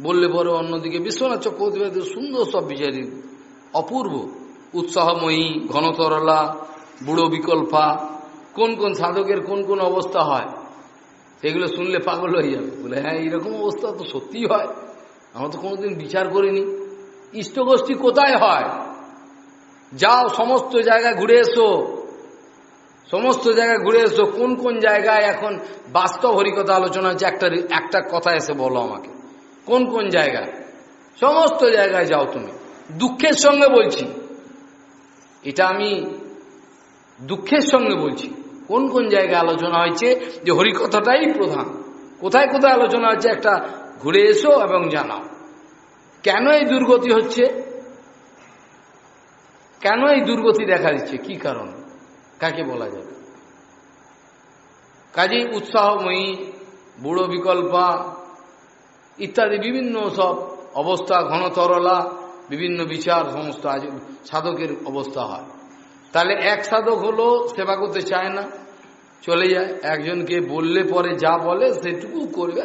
[SPEAKER 2] বললে পরে অন্যদিকে বিশ্বনাথ চক্রবর্তী সুন্দর সব বিচারী অপূর্ব উৎসাহময়ী ঘনতরলা বুড়ো বিকল্পা কোন কোন সাধকের কোন কোন অবস্থা হয় সেগুলো শুনলে পাগল হয়ে যাবে বলে হ্যাঁ এইরকম অবস্থা তো সত্যিই হয় আমরা তো কোনোদিন বিচার করিনি ইষ্টগোষ্ঠী কোথায় হয় যাও সমস্ত জায়গায় ঘুরে এসো সমস্ত জায়গায় ঘুরে এসো কোন কোন জায়গায় এখন বাস্তব হরিকতা আলোচনা হচ্ছে একটা একটা কথা এসে বলো আমাকে কোন কোন জায়গায় সমস্ত জায়গায় যাও তুমি দুঃখের সঙ্গে বলছি এটা আমি দুঃখের সঙ্গে বলছি কোন কোন জায়গায় আলোচনা হয়েছে যে হরিকথাটাই প্রধান কোথায় কোথায় আলোচনা হয়েছে একটা ঘুরে এসো এবং জানাও কেন এই দুর্গতি হচ্ছে কেন এই দুর্গতি দেখা দিচ্ছে কি কারণ কাকে বলা যাবে কাজেই উৎসাহময়ী বুড়ো বিকল্পা ইত্যাদি বিভিন্ন সব অবস্থা ঘনতরলা বিভিন্ন বিচার সমস্ত সাধকের অবস্থা হয় তাহলে এক সাধক হল সেবা করতে চায় না চলে যায় একজনকে বললে পরে যা বলে সেটুকু করবে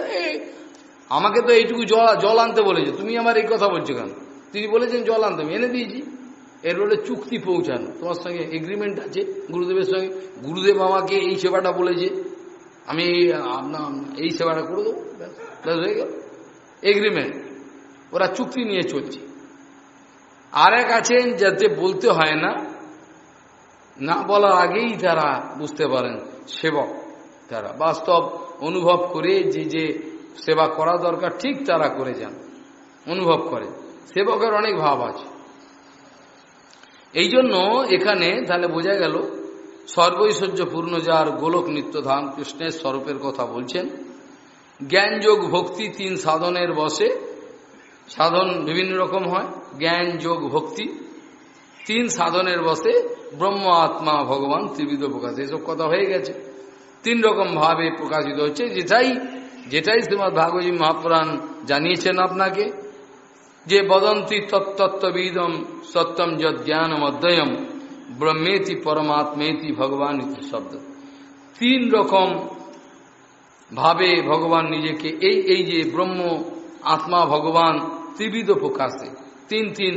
[SPEAKER 2] আমাকে তো এইটুকু জল জল আনতে বলেছে তুমি আমার এই কথা বলছো কেন তিনি বলেছেন জল আনতে এনে দিয়েছি এর বলে চুক্তি পৌঁছানো তোমার সঙ্গে এগ্রিমেন্ট আছে গুরুদেবের সঙ্গে গুরুদেব আমাকে এই সেবাটা বলেছে আমি আপনার এই সেবাটা করে দেবো ব্যাস হয়ে গেল এগ্রিমেন্ট ওরা চুক্তি নিয়ে চলছে আর এক আছেন যাতে বলতে হয় না না বলার আগেই তারা বুঝতে পারেন সেবক তারা বাস্তব অনুভব করে যে যে সেবা করা দরকার ঠিক তারা করে যান অনুভব করে সেবকের অনেক ভাব আছে এই জন্য এখানে তাহলে বোঝা গেল সর্বৈশ্বর্যপূর্ণ যার গোলক ধাম কৃষ্ণের স্বরূপের কথা বলছেন জ্ঞান যোগ ভক্তি তিন সাধনের বসে সাধন বিভিন্ন রকম হয় জ্ঞান যোগ ভক্তি তিন সাধনের বসে ব্রহ্ম আত্মা ভগবান ত্রিবিধ প্রকাশ এসব কথা হয়ে গেছে তিন রকম ভাবে প্রকাশিত হচ্ছে যেটাই যেটাই শ্রীমদ ভাগবতী মহাপুরাণ জানিয়েছেন আপনাকে যে বদন্তি তত্তত্ত্ববিদম সত্যম যজ্ঞানম অধ্যয়ম ব্রহ্মেতি পরমাত্মেতি ভগবান ইতি শব্দ তিন রকম ভাবে ভগবান নিজেকে এই এই যে ব্রহ্ম আত্মা ভগবান ত্রিবিধ প্রকাশে তিন তিন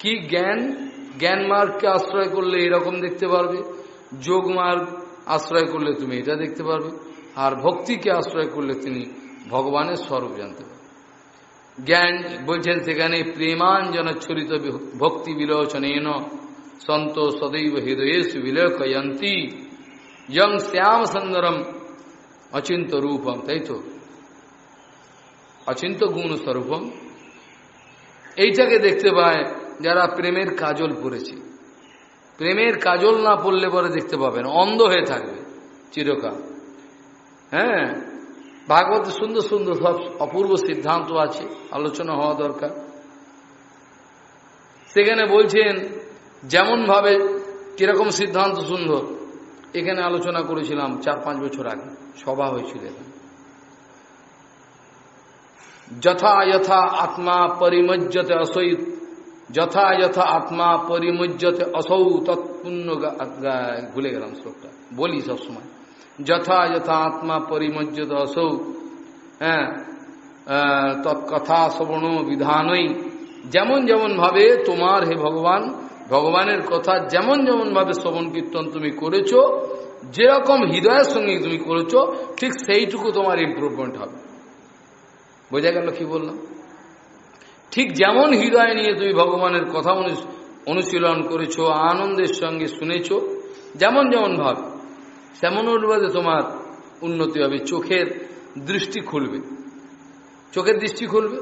[SPEAKER 2] কি জ্ঞান জ্ঞান মার্গকে আশ্রয় করলে এরকম দেখতে পারবে যোগ মার্গ আশ্রয় করলে তুমি এটা দেখতে পারবে আর ভক্তিকে আশ্রয় করলে তিনি ভগবানের স্বরূপ জানতে জ্ঞান বলছেন সেখানে প্রেমাঞ্জনচ্ছরিত ভক্তি বিলোচনেন সন্ত সদৈব হৃদয়েশ বিলয়ন্তী যং শ্যাম সুন্দরম অচিন্ত রূপম তাই তো অচিন্ত গুণ স্বরূপম এইটাকে দেখতে পায় যারা প্রেমের কাজল পড়েছে প্রেমের কাজল না পড়লে পরে দেখতে পাবেন অন্ধ হয়ে থাকবে চিরকাল হ্যাঁ ভাগবত সুন্দর সুন্দর সব অপূর্ব সিদ্ধান্ত আছে আলোচনা হওয়া দরকার সেখানে বলছেন যেমনভাবে কিরকম সিদ্ধান্ত সুন্দর এখানে আলোচনা করেছিলাম চার পাঁচ বছর আগে সভা হয়েছিল এখানে যথা যথা আত্মা পরিমজ্জতে অসৈ যথা যথা আত্মা পরিমজ্জতে অসৌ তৎপূর্ণ ভুলে গেলাম শ্লোকটা বলি সবসময় যথাযথ আত্মা পরিমর্যাদ অসৌ হ্যাঁ তৎকথা শ্রবণ বিধানই যেমন যেমনভাবে তোমার হে ভগবান ভগবানের কথা যেমন যেমনভাবে শ্রবণ কীর্তন তুমি করেছ যেরকম হৃদয়ের সঙ্গে তুমি করেছ ঠিক সেইটুকু তোমার ইম্প্রুভমেন্ট হবে বোঝা গেল কি বললাম ঠিক যেমন হৃদয় নিয়ে তুমি ভগবানের কথা অনুশীলন করেছো আনন্দের সঙ্গে শুনেছ যেমন যেমন ভাবে তেমন উঠবে যে তোমার উন্নতি হবে চোখের দৃষ্টি খুলবে চোখের দৃষ্টি খুলবে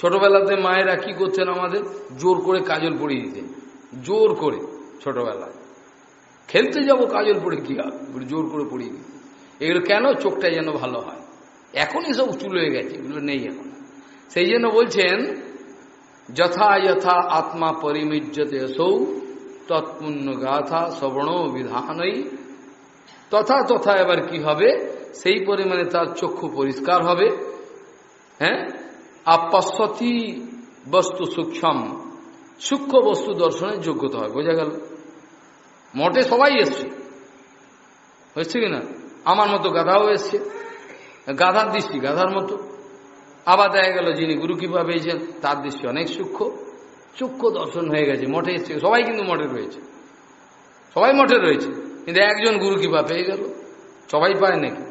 [SPEAKER 2] ছোটবেলাতে মায়েরা কি করছেন আমাদের জোর করে কাজল পড়িয়ে দিতে জোর করে ছোটবেলায় খেলতে যাব কাজল পড়ে কি হবে জোর করে পড়িয়ে দিতে এগুলো কেন চোখটা যেন ভালো হয় এখন এসব চুল হয়ে গেছে এগুলো নেই এখন সেই জন্য বলছেন যথা যথা আত্মা পরিমির্যতে সৌ তৎপুণ্য গাথা শ্রবণ বিধানই তথা তথা এবার কি হবে সেই পরিমাণে তার চক্ষু পরিষ্কার হবে হ্যাঁ আপাশ্বতী বস্তু সূক্ষ্ম সূক্ষ্ম বস্তু দর্শনের যোগ্যতা হয় বোঝা গেল মঠে সবাই এসছে হয়েছে কিনা আমার মতো গাধাও এসছে গাধার দৃষ্টি গাধার মতো আবার দেখা গেল যিনি গুরু কৃপা পেয়েছেন তার দৃষ্টি অনেক সূক্ষ্ম সূক্ষ্ম দর্শন হয়ে গেছে মঠে এসছে সবাই কিন্তু মঠে রয়েছে সবাই মঠে রয়েছে কিন্তু একজন গুরু কৃপা পেয়ে গেল সবাই পায় নাকি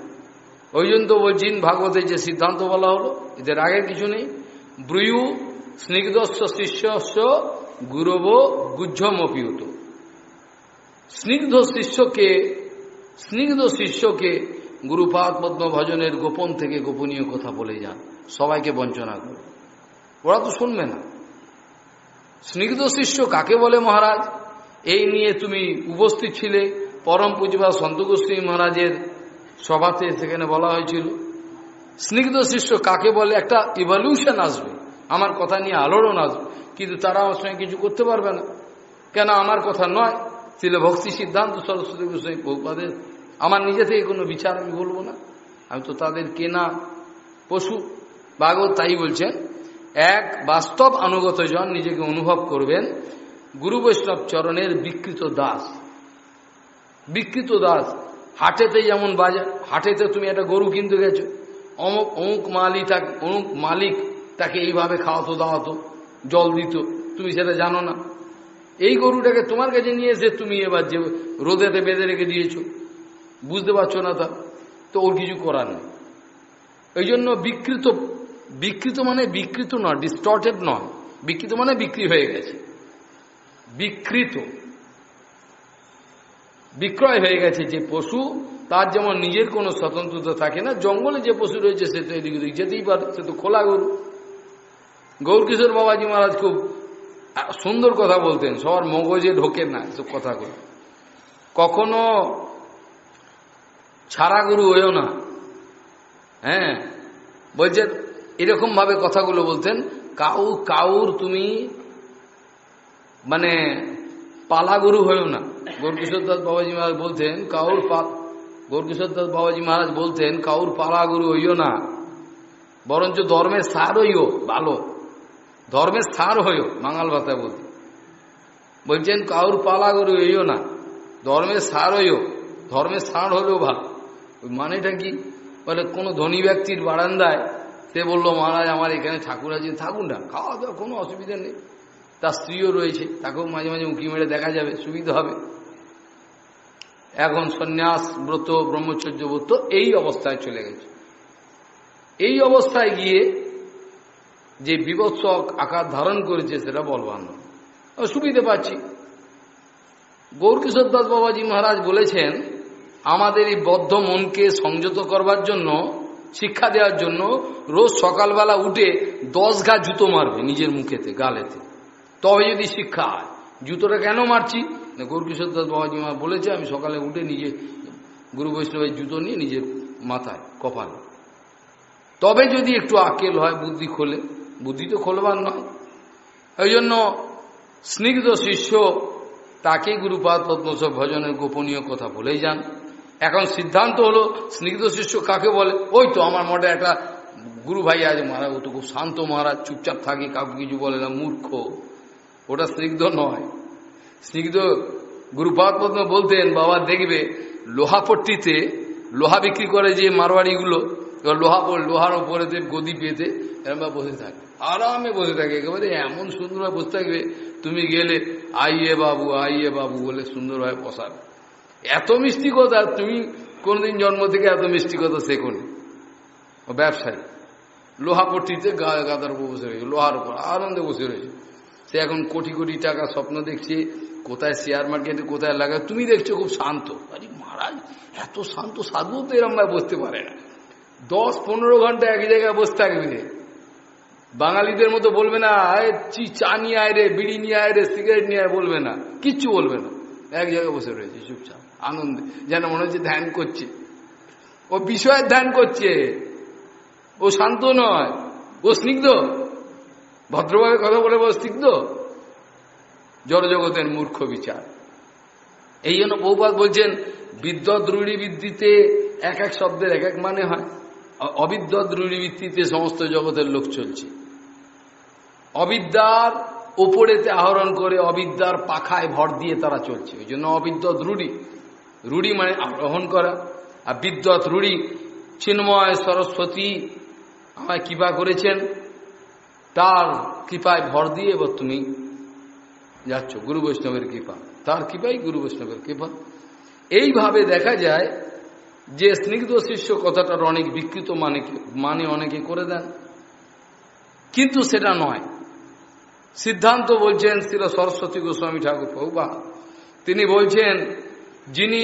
[SPEAKER 2] ওই জন্য তো বলছেন ভাগবতের যে সিদ্ধান্ত বলা হলো এদের আগে কিছু নেই ব্রুয়ু স্নিগ্ধস্ব শিষ্যস্য গুরব গুহ্যমপিউত স্নিগ্ধ শিষ্যকে স্নিগ্ধ শিষ্যকে গুরুপাদ পদ্ম ভজনের গোপন থেকে গোপনীয় কথা বলে যান সবাইকে বঞ্চনা করে ওরা তো শুনবে না স্নিগ্ধ শিষ্য কাকে বলে মহারাজ এই নিয়ে তুমি উপস্থিত ছিলে পরম পূজিবা সন্ত গোস্বামী মহারাজের সভাতে সেখানে বলা হয়েছিল স্নিগ্ধ শিষ্য কাকে বলে একটা ইভলিউশন আসবে আমার কথা নিয়ে আলোড়ন আসবে কিন্তু তারা আমার সঙ্গে কিছু করতে পারবে না কেন আমার কথা নয় ছিল ভক্তি সিদ্ধান্ত সরস্বতী গোস্বামী বহুপাদের আমার নিজে থেকে কোনো বিচার আমি বলবো না আমি তো তাদের কেনা পশু ভাগবত তাই বলছেন এক বাস্তব আনুগতজন নিজেকে অনুভব করবেন গুরু বৈষ্ণব চরণের বিকৃত দাস বিকৃত দাস হাটেতে যেমন বাজার হাটেতে তুমি একটা গরু কিনতে গেছো অমুক অমুক মালিক তাকে অমুক মালিক তাকে এইভাবে খাওয়াতো দাওয়াতো জল দিত তুমি সেটা জানো না এই গরুটাকে তোমার কাছে নিয়ে এসে তুমি এবার যে রোদেতে বেঁধে রেখে দিয়েছো বুঝতে পারছো না তা তো ওর কিছু করার নেই এই জন্য বিকৃত বিকৃত মানে বিকৃত নয় ডিস্টর্টেড নয় বিকৃত মানে বিক্রি হয়ে গেছে বিকৃত বিক্রয় হয়ে গেছে যে পশু তার যেমন নিজের কোনো স্বতন্ত্রতা থাকে না জঙ্গলে যে পশু রয়েছে সে তো এদিক ওদিক যেতেই পারে সে তো খোলা গরু গৌরকিশোর বাবাজি মহারাজ খুব সুন্দর কথা বলতেন সবার মগজে ঢোকে না এসব কথাগুলো কখনো ছাড়া গরু হয়েও না হ্যাঁ বলছে এরকম ভাবে কথাগুলো বলতেন কাউ কাউর তুমি মানে পালা গরু হয়েও না গোরকিশোর দাস বাবাজি মহারাজ বলতেন কাউর গোরকিশোর দাস বাবাজি মহারাজ বলতেন কাউর পালা গুরু হইও না বরঞ্চ ধর্মের সার হইও ভালো ধর্মের সার হইও বাঙাল ভাষায় বলতে বলছেন কাউর পালা গুরু হইও না ধর্মের সার হইও ধর্মের সার হলেও ভালো ওই মানেটা কি বলে কোনো ধনী ব্যক্তির বারান্দায় সে বললো মহারাজ আমার এখানে ঠাকুর আছে থাকুন না খাওয়া দাওয়া কোনো অসুবিধা নেই তার স্ত্রীও রয়েছে তাকেও মাঝে মাঝে উঁকি মেরে দেখা যাবে সুবিধা হবে এখন সন্ন্যাস ব্রত ব্রহ্মচর্য ব্রত এই অবস্থায় চলে গেছে এই অবস্থায় গিয়ে যে বিবৎসক আকার ধারণ করেছে সেটা বলবান সুবিধে পাচ্ছি গৌরকিশোর দাস বাবাজি মহারাজ বলেছেন আমাদের এই বদ্ধ মনকে সংযত করবার জন্য শিক্ষা দেওয়ার জন্য রোজ সকালবেলা উঠে দশ ঘা জুতো মারবে নিজের মুখেতে গালেতে তবে যদি শিক্ষা হয় জুতোটা কেন মারছি গৌরকিশোর দাস বাবাজি মা বলেছে আমি সকালে উঠে নিজে গুরু বৈষ্ণবের জুতো নিয়ে নিজের মাথায় কপাল তবে যদি একটু আকেল হয় বুদ্ধি খোলে বুদ্ধি তো খোলবার নয় ওই জন্য স্নিগ্ধ শিষ্য তাকে গুরুপাদ পদ্মসব ভজনের গোপনীয় কথা বলেই যান এখন সিদ্ধান্ত হলো স্নিগ্ধ শিষ্য কাকে বলে ওই তো আমার মনে একটা গুরু ভাই আজ মহারাজ ও তো খুব শান্ত মহারাজ চুপচাপ থাকে কাউকে কিছু বলে না মূর্খ ওটা স্নিগ্ধ নয় স্নিগ্ধ গুরুপাদপদ্ম বলতেন বাবা দেখবে লোহাপট্টিতে লোহা বিক্রি করে যে মারোয়ারিগুলো লোহা লোহার ওপরে গদি পেতে এরমভাবে বসে থাকে
[SPEAKER 1] আরামে বসে থাকে একেবারে এমন
[SPEAKER 2] সুন্দরভাবে বসে থাকবে তুমি গেলে আইয়ে বাবু আইয়ে বাবু বলে সুন্দরভাবে বসার এত মিষ্টি কথা তুমি কোনোদিন জন্ম থেকে এত মিষ্টি কথা ও ব্যবসায়ী লোহাপট্টিতে গাদার উপর বসে রয়েছে লোহার উপর আনন্দে বসে রয়েছে সে এখন কোটি কোটি টাকা স্বপ্ন দেখছে কোথায় শেয়ার মার্কেটে কোথায় লাগা তুমি দেখছো খুব শান্ত আরে মহারাজ এত শান্ত সাধু তো এরমভাবে বসতে পারে না দশ পনেরো ঘন্টা এক জায়গায় বসে থাকবে বাঙালিদের মতো বলবে না চি চা নিয়ে আয় রে বিড়ি নিয়ে আয় রে সিগারেট নিয়ে আয় বলবে না কিচ্ছু বলবে না এক জায়গায় বসে রয়েছে চুপচাপ আনন্দে যেন মনে হচ্ছে ধ্যান করছে ও বিষয়ের ধ্যান করছে ও শান্ত নয় ও স্নিগ্ধ ভদ্রভাবে কথা বলে বলে স্নিগ্ধ জড়জগতের মূর্খ বিচার এই জন্য বহুপাত বলছেন বিদ্যৎ রুড়িবৃত্তিতে এক এক শব্দের এক এক মানে হয় অবিদ্যৎ রুড়িবৃত্তিতে সমস্ত জগতের লোক চলছে অবিদ্যার ওপরেতে আহরণ করে অবিদ্যার পাখায় ভর দিয়ে তারা চলছে ওই জন্য অবিদ্য দ্রুড়ি রুড়ি মানে আগ্রহণ করা আর বিদ্যৎ রুড়ি চিন্ময় সরস্বতী আমায় কৃপা করেছেন তার কৃপায় ভর দিয়ে এবার তুমি যাচ্ছ গুরু বৈষ্ণবের কৃপা তার কৃপাই গুরু বৈষ্ণবের কৃপা এইভাবে দেখা যায় যে স্নিগ্ধ শিষ্য কথাটার অনেক বিকৃত মানে মানে অনেকে করে দেন কিন্তু সেটা নয় সিদ্ধান্ত বলছেন শ্রী সরস্বতী গোস্বামী ঠাকুর প্রভুবা তিনি বলছেন যিনি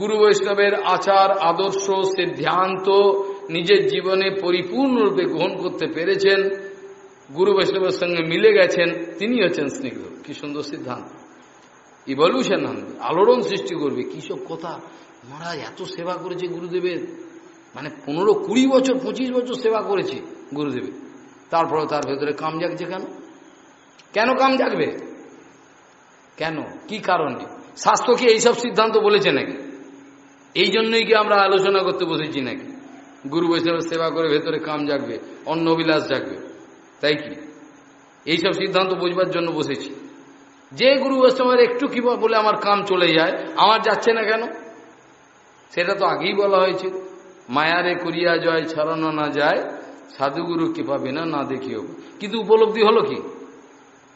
[SPEAKER 2] গুরু বৈষ্ণবের আচার আদর্শ সিদ্ধান্ত নিজের জীবনে পরিপূর্ণরূপে গ্রহণ করতে পেরেছেন গুরু বৈষ্ণবের সঙ্গে মিলে গেছেন তিনি হচ্ছেন স্নিগ্ধ কি সুন্দর সিদ্ধান্ত ইভলিউশন আনবে আলোড়ন সৃষ্টি করবে কিসব কথা মহারাজ এত সেবা করেছে গুরুদেবের মানে পনেরো কুড়ি বছর পঁচিশ বছর সেবা করেছে গুরুদেবের তারপরেও তার ভেতরে কাম জাগছে কেন কেন কাম জাগবে কেন কি কারণে স্বাস্থ্যকে এইসব সিদ্ধান্ত বলেছে নাকি এই জন্যই কি আমরা আলোচনা করতে বসেছি নাকি গুরু বৈষ্ণবের সেবা করে ভেতরে কাম জাগবে অন্নবিলাস জাগবে তাই কি এইসব সিদ্ধান্ত বোঝবার জন্য বসেছি যে গুরু বৈষ্ণবের একটু কি বলে আমার কাম চলে যায় আমার যাচ্ছে না কেন সেটা তো আগেই বলা হয়েছে মায়ারে করিয়া জয় ছাড়ানো না যায় সাধুগুরু কে পাবে না না দেখিও কিন্তু উপলব্ধি হলো কি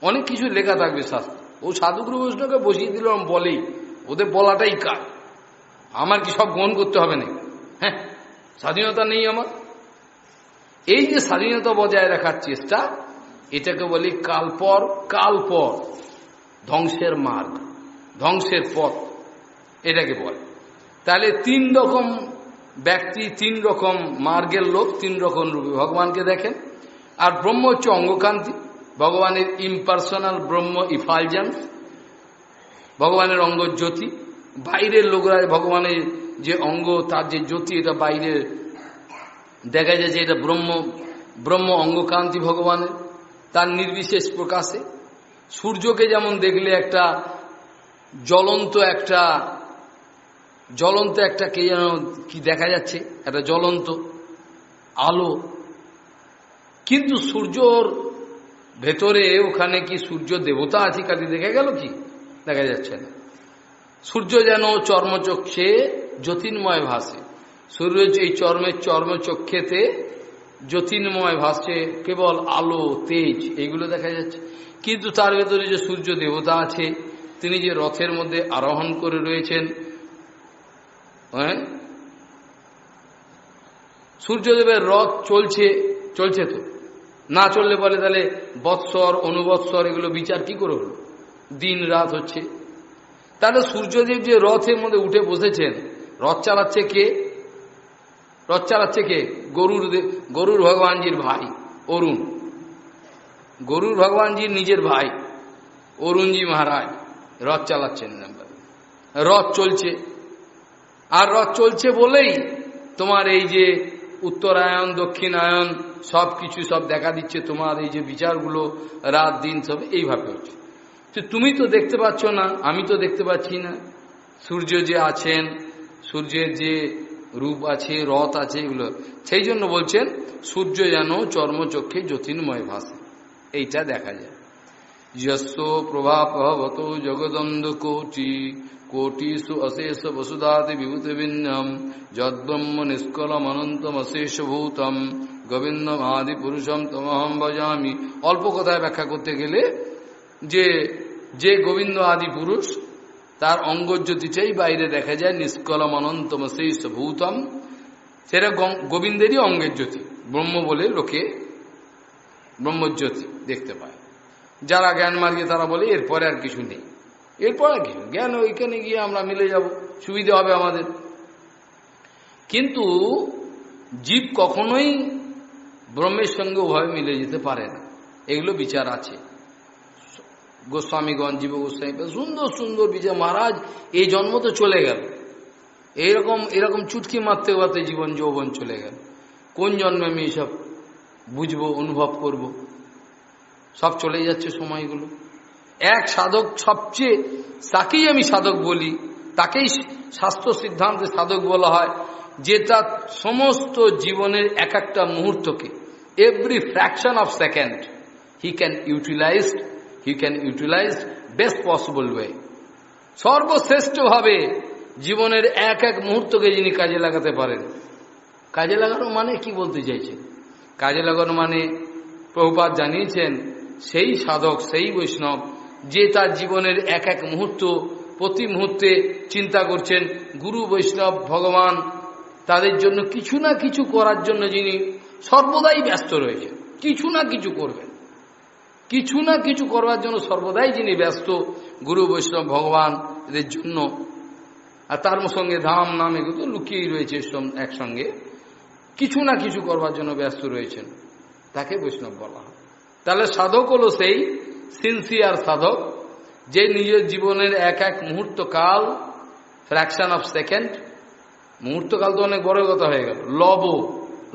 [SPEAKER 2] অনেক কিছু লেখা থাকবে শাস্ত্র ও সাধুগুরু বৈষ্ণবকে বসিয়ে দিল বলেই ওদের বলাটাই কাজ আমার কি সব গ্রহণ করতে হবে না হ্যাঁ স্বাধীনতা নেই আমার এই যে স্বাধীনতা বজায় রাখার চেষ্টা এটাকে বলি কালপর কালপর ধ্বংসের মার্গ ধ্বংসের পথ এটাকে বলে তাহলে তিন রকম ব্যক্তি তিন রকম মার্গের লোক তিন রকম রূপে ভগবানকে দেখেন আর ব্রহ্ম হচ্ছে অঙ্গকান্তি ভগবানের ইম্পার্সোনাল ব্রহ্ম ইফালজেন্স ভগবানের অঙ্গ জ্যোতি বাইরের লোকরা ভগবানের যে অঙ্গ তার যে জ্যোতি এটা বাইরের দেখা যায় যে এটা ব্রহ্ম ব্রহ্ম অঙ্গকান্তি ভগবানের তার নির্বিশেষ প্রকাশে সূর্যকে যেমন দেখলে একটা জ্বলন্ত একটা জ্বলন্ত একটা কে যেন কি দেখা যাচ্ছে একটা জ্বলন্ত আলো কিন্তু সূর্যর ভেতরে ওখানে কি সূর্য দেবতা আছে কাজে দেখা গেল কি দেখা যাচ্ছে না সূর্য যেন চর্মচক্ষে যতিন্ময় ভাসে সূর্য এই চর্মের চর্মচক্ষেতে জ্যোতির্ময় ভাসছে কেবল আলো তেজ এইগুলো দেখা যাচ্ছে কিন্তু তার ভেতরে যে সূর্য দেবতা আছে তিনি যে রথের মধ্যে আরোহণ করে রয়েছেন হ্যাঁ সূর্যদেবের রথ চলছে চলছে তো না চললে বলে তাহলে বৎসর অনুবৎসর এগুলো বিচার কি করে হলো দিন রাত হচ্ছে তাহলে সূর্যদেব যে রথের মধ্যে উঠে বসেছেন রথ চালাচ্ছে কে রথ চালাচ্ছে কে গরুর গরুর ভগবানজির ভাই অরুণ গরুর ভগবানজির নিজের ভাই অরুণজি মহারাজ রথ চালাচ্ছেন রথ চলছে আর রথ চলছে বলেই তোমার এই যে উত্তরায়ণ দক্ষিণায়ন সব কিছু সব দেখা দিচ্ছে তোমার এই যে বিচারগুলো রাত দিন সব এইভাবে হচ্ছে তো তুমি তো দেখতে পাচ্ছ না আমি তো দেখতে পাচ্ছি না সূর্য যে আছেন সূর্যের যে রূপ আছে রথ আছে এগুলো সেই জন্য বলছেন সূর্য যেন চর্মচক্ষে যতীনময় ভাসে এইটা দেখা যায়
[SPEAKER 1] যস্য প্রভাবত জগদন্দ কোটি সু অশেষ বসুদাতি বিভূত ভিন্নম যদ্ব্রহ্ম নিষ্কলম অনন্তম অশেষ
[SPEAKER 2] ভূতম গোবিন্দম আদি পুরুষম তমহম বজামি অল্প কথায় ব্যাখ্যা করতে গেলে যে যে গোবিন্দ আদি পুরুষ তার অঙ্গ অঙ্গজ্যোতিটাই বাইরে দেখা যায় নিষ্কলম অনন্তম সেই ভূতম সেটা গোবিন্দেরই অঙ্গের জ্যোতি ব্রহ্ম বলে লোকে ব্রহ্মজ্যোতি দেখতে পায় যারা জ্ঞান মার্গে তারা বলে এরপরে আর কিছু নেই এরপর আর কিছু জ্ঞান ওইখানে গিয়ে আমরা মিলে যাব সুবিধা হবে আমাদের কিন্তু জীব কখনোই ব্রহ্মের সঙ্গে ওভাবে মিলে যেতে পারে না এগুলো বিচার আছে গোস্বামীগণ জীব গোস্বামী সুন্দর সুন্দর বিজয় মহারাজ এই জন্ম তো চলে গেল এইরকম এরকম চুটকি মারতে মারতে জীবন যৌবন চলে গেল কোন জন্মে আমি এসব বুঝবো অনুভব করব। সব চলে যাচ্ছে সময়গুলো এক সাধক সবচেয়ে তাকেই আমি সাধক বলি তাকেই স্বাস্থ্য সিদ্ধান্তে সাধক বলা হয় যেটা সমস্ত জীবনের এক একটা মুহূর্তকে every fraction of second he can utilized you can utilize best possible way সর্বশ্রেষ্ঠভাবে জীবনের এক এক মুহূর্তকে যিনি কাজে লাগাতে পারেন কাজে লাগানো মানে কি বলতে চাইছেন কাজে লাগানো মানে প্রভুপাত জানিয়েছেন সেই সাধক সেই বৈষ্ণব যে তার জীবনের এক এক মুহূর্ত প্রতি মুহূর্তে চিন্তা করছেন গুরু বৈষ্ণব ভগবান তাদের জন্য কিছু না কিছু করার জন্য যিনি সর্বদাই ব্যস্ত রয়েছে কিছু না কিছু করবে কিছু না কিছু করবার জন্য সর্বদাই যিনি ব্যস্ত গুরু বৈষ্ণব ভগবান এদের জন্য আর তার সঙ্গে ধাম নাম এগুলো লুকিয়েই রয়েছে একসঙ্গে কিছু না কিছু করবার জন্য ব্যস্ত রয়েছেন তাকে বৈষ্ণব বলা হয় তাহলে সাধক হলো সেই সিনসিয়ার সাধক যে নিজের জীবনের এক এক মুহূর্তকাল ফ্র্যাকশন অফ সেকেন্ড মুহূর্তকাল তো অনেক বড় কথা হয়ে গেল লব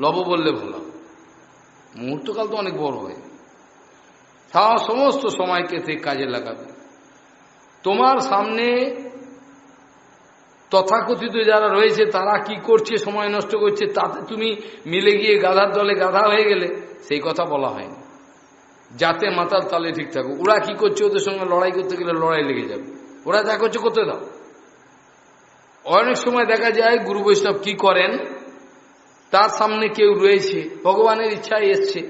[SPEAKER 2] লব বললে ভালো মুহূর্তকাল তো অনেক বড় হয়ে তা সমস্ত সময়কে সে কাজে লাগাবে
[SPEAKER 1] তোমার সামনে
[SPEAKER 2] তথাকথিত যারা রয়েছে তারা কি করছে সময় নষ্ট করছে তাতে তুমি মিলে গিয়ে গাধার দলে গাধা হয়ে গেলে সেই কথা বলা হয়নি যাতে মাতার তালে ঠিক থাকো ওরা কি করছে ওদের সঙ্গে লড়াই করতে গেলে লড়াই লেগে যাবে ওরা যা করছে করতে দাও অনেক সময় দেখা যায় গুরু বৈষ্ণব কি করেন তার সামনে কেউ রয়েছে ভগবানের ইচ্ছায় এসছে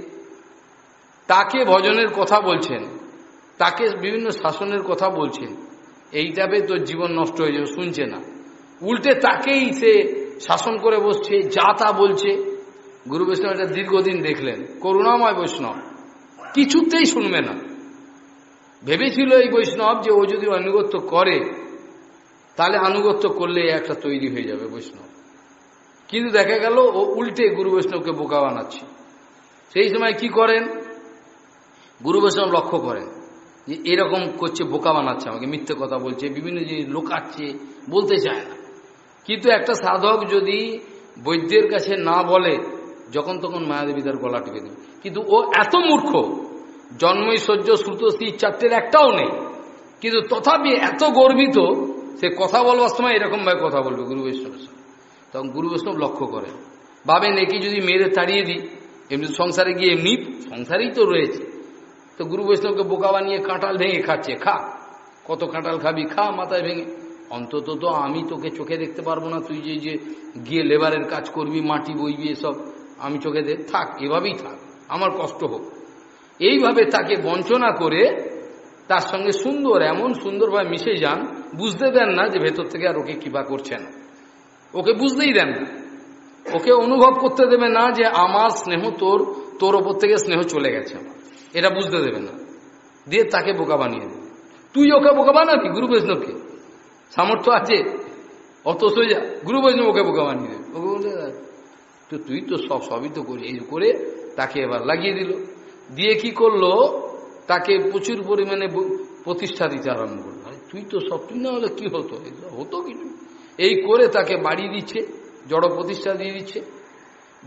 [SPEAKER 2] তাকে ভজনের কথা বলছেন তাকে বিভিন্ন শাসনের কথা বলছেন এইটাবে তোর জীবন নষ্ট হয়ে যাবে শুনছে না উল্টে তাকেই সে শাসন করে বসছে যা তা বলছে গুরু বৈষ্ণব এটা দীর্ঘদিন দেখলেন করুণাময় বৈষ্ণব কিছুতেই শুনবে না ভেবেছিল এই বৈষ্ণব যে ও যদি আনুগত্য করে তাহলে আনুগত্য করলে একটা তৈরি হয়ে যাবে বৈষ্ণব কিন্তু দেখা গেল ও উল্টে গুরু বৈষ্ণবকে বোকা বানাচ্ছে সেই সময় কি করেন গুরু বৈষ্ণব লক্ষ্য করেন যে এরকম করছে বোকা বানাচ্ছে আমাকে মিথ্যে কথা বলছে বিভিন্ন জিনিস লোকাচ্ছে বলতে চায় না কিন্তু একটা সাধক যদি বৈদ্যের কাছে না বলে যখন তখন মায়াদেবী তার গলা টিপে দেবে কিন্তু ও এত মূর্খ জন্মই সহ্য শ্রুতশ্রী চারটের একটাও নেই কিন্তু তথাপি এত গর্বিত সে কথা বলবার সময় এরকমভাবে কথা বলবে গুরু বৈষ্ণবের সঙ্গে তখন গুরু বৈষ্ণব লক্ষ্য করে ভাবেন একে যদি মেরে তাড়িয়ে দিই এমনি সংসারে গিয়ে এমনি সংসারেই তো রয়েছে তো গুরু বৈষ্ণবকে বোকা বানিয়ে কাঁটাল ভেঙে খাচ্ছে খা কত কাঁটাল খাবি খা মাথায় ভেঙে অন্তত তো আমি তোকে চোখে দেখতে পারবো না তুই যে যে গিয়ে লেবারের কাজ করবি মাটি বইবি এসব আমি চোখে দেখ থাক এভাবেই থাক আমার কষ্ট হোক এইভাবে তাকে বঞ্চনা করে তার সঙ্গে সুন্দর এমন সুন্দরভাবে মিশে যান বুঝতে দেন না যে ভেতর থেকে আর ওকে কৃপা করছেন ওকে বুঝতেই দেন না ওকে অনুভব করতে দেবে না যে আমার স্নেহ তোর তোর ওপর থেকে স্নেহ চলে গেছে আমার এটা বুঝতে দেবে না দিয়ে তাকে বোকা বানিয়ে দেবে তুই ওকে বোকা বানাবি গুরু বৈষ্ণবকে সামর্থ্য আছে অত সোজা গুরু বৈষ্ণব ওকে বোকা বানিয়ে দেবে ওকে বলতে তো তুই তো সব সবই তো করে এই করে তাকে এবার লাগিয়ে দিল দিয়ে কি করলো তাকে প্রচুর পরিমাণে প্রতিষ্ঠা দিতে আরম্ভ করলো তুই তো সব তুই না হলে কি হতো হতো কিছু এই করে তাকে বাড়ি দিচ্ছে জড় প্রতিষ্ঠা দিয়ে দিচ্ছে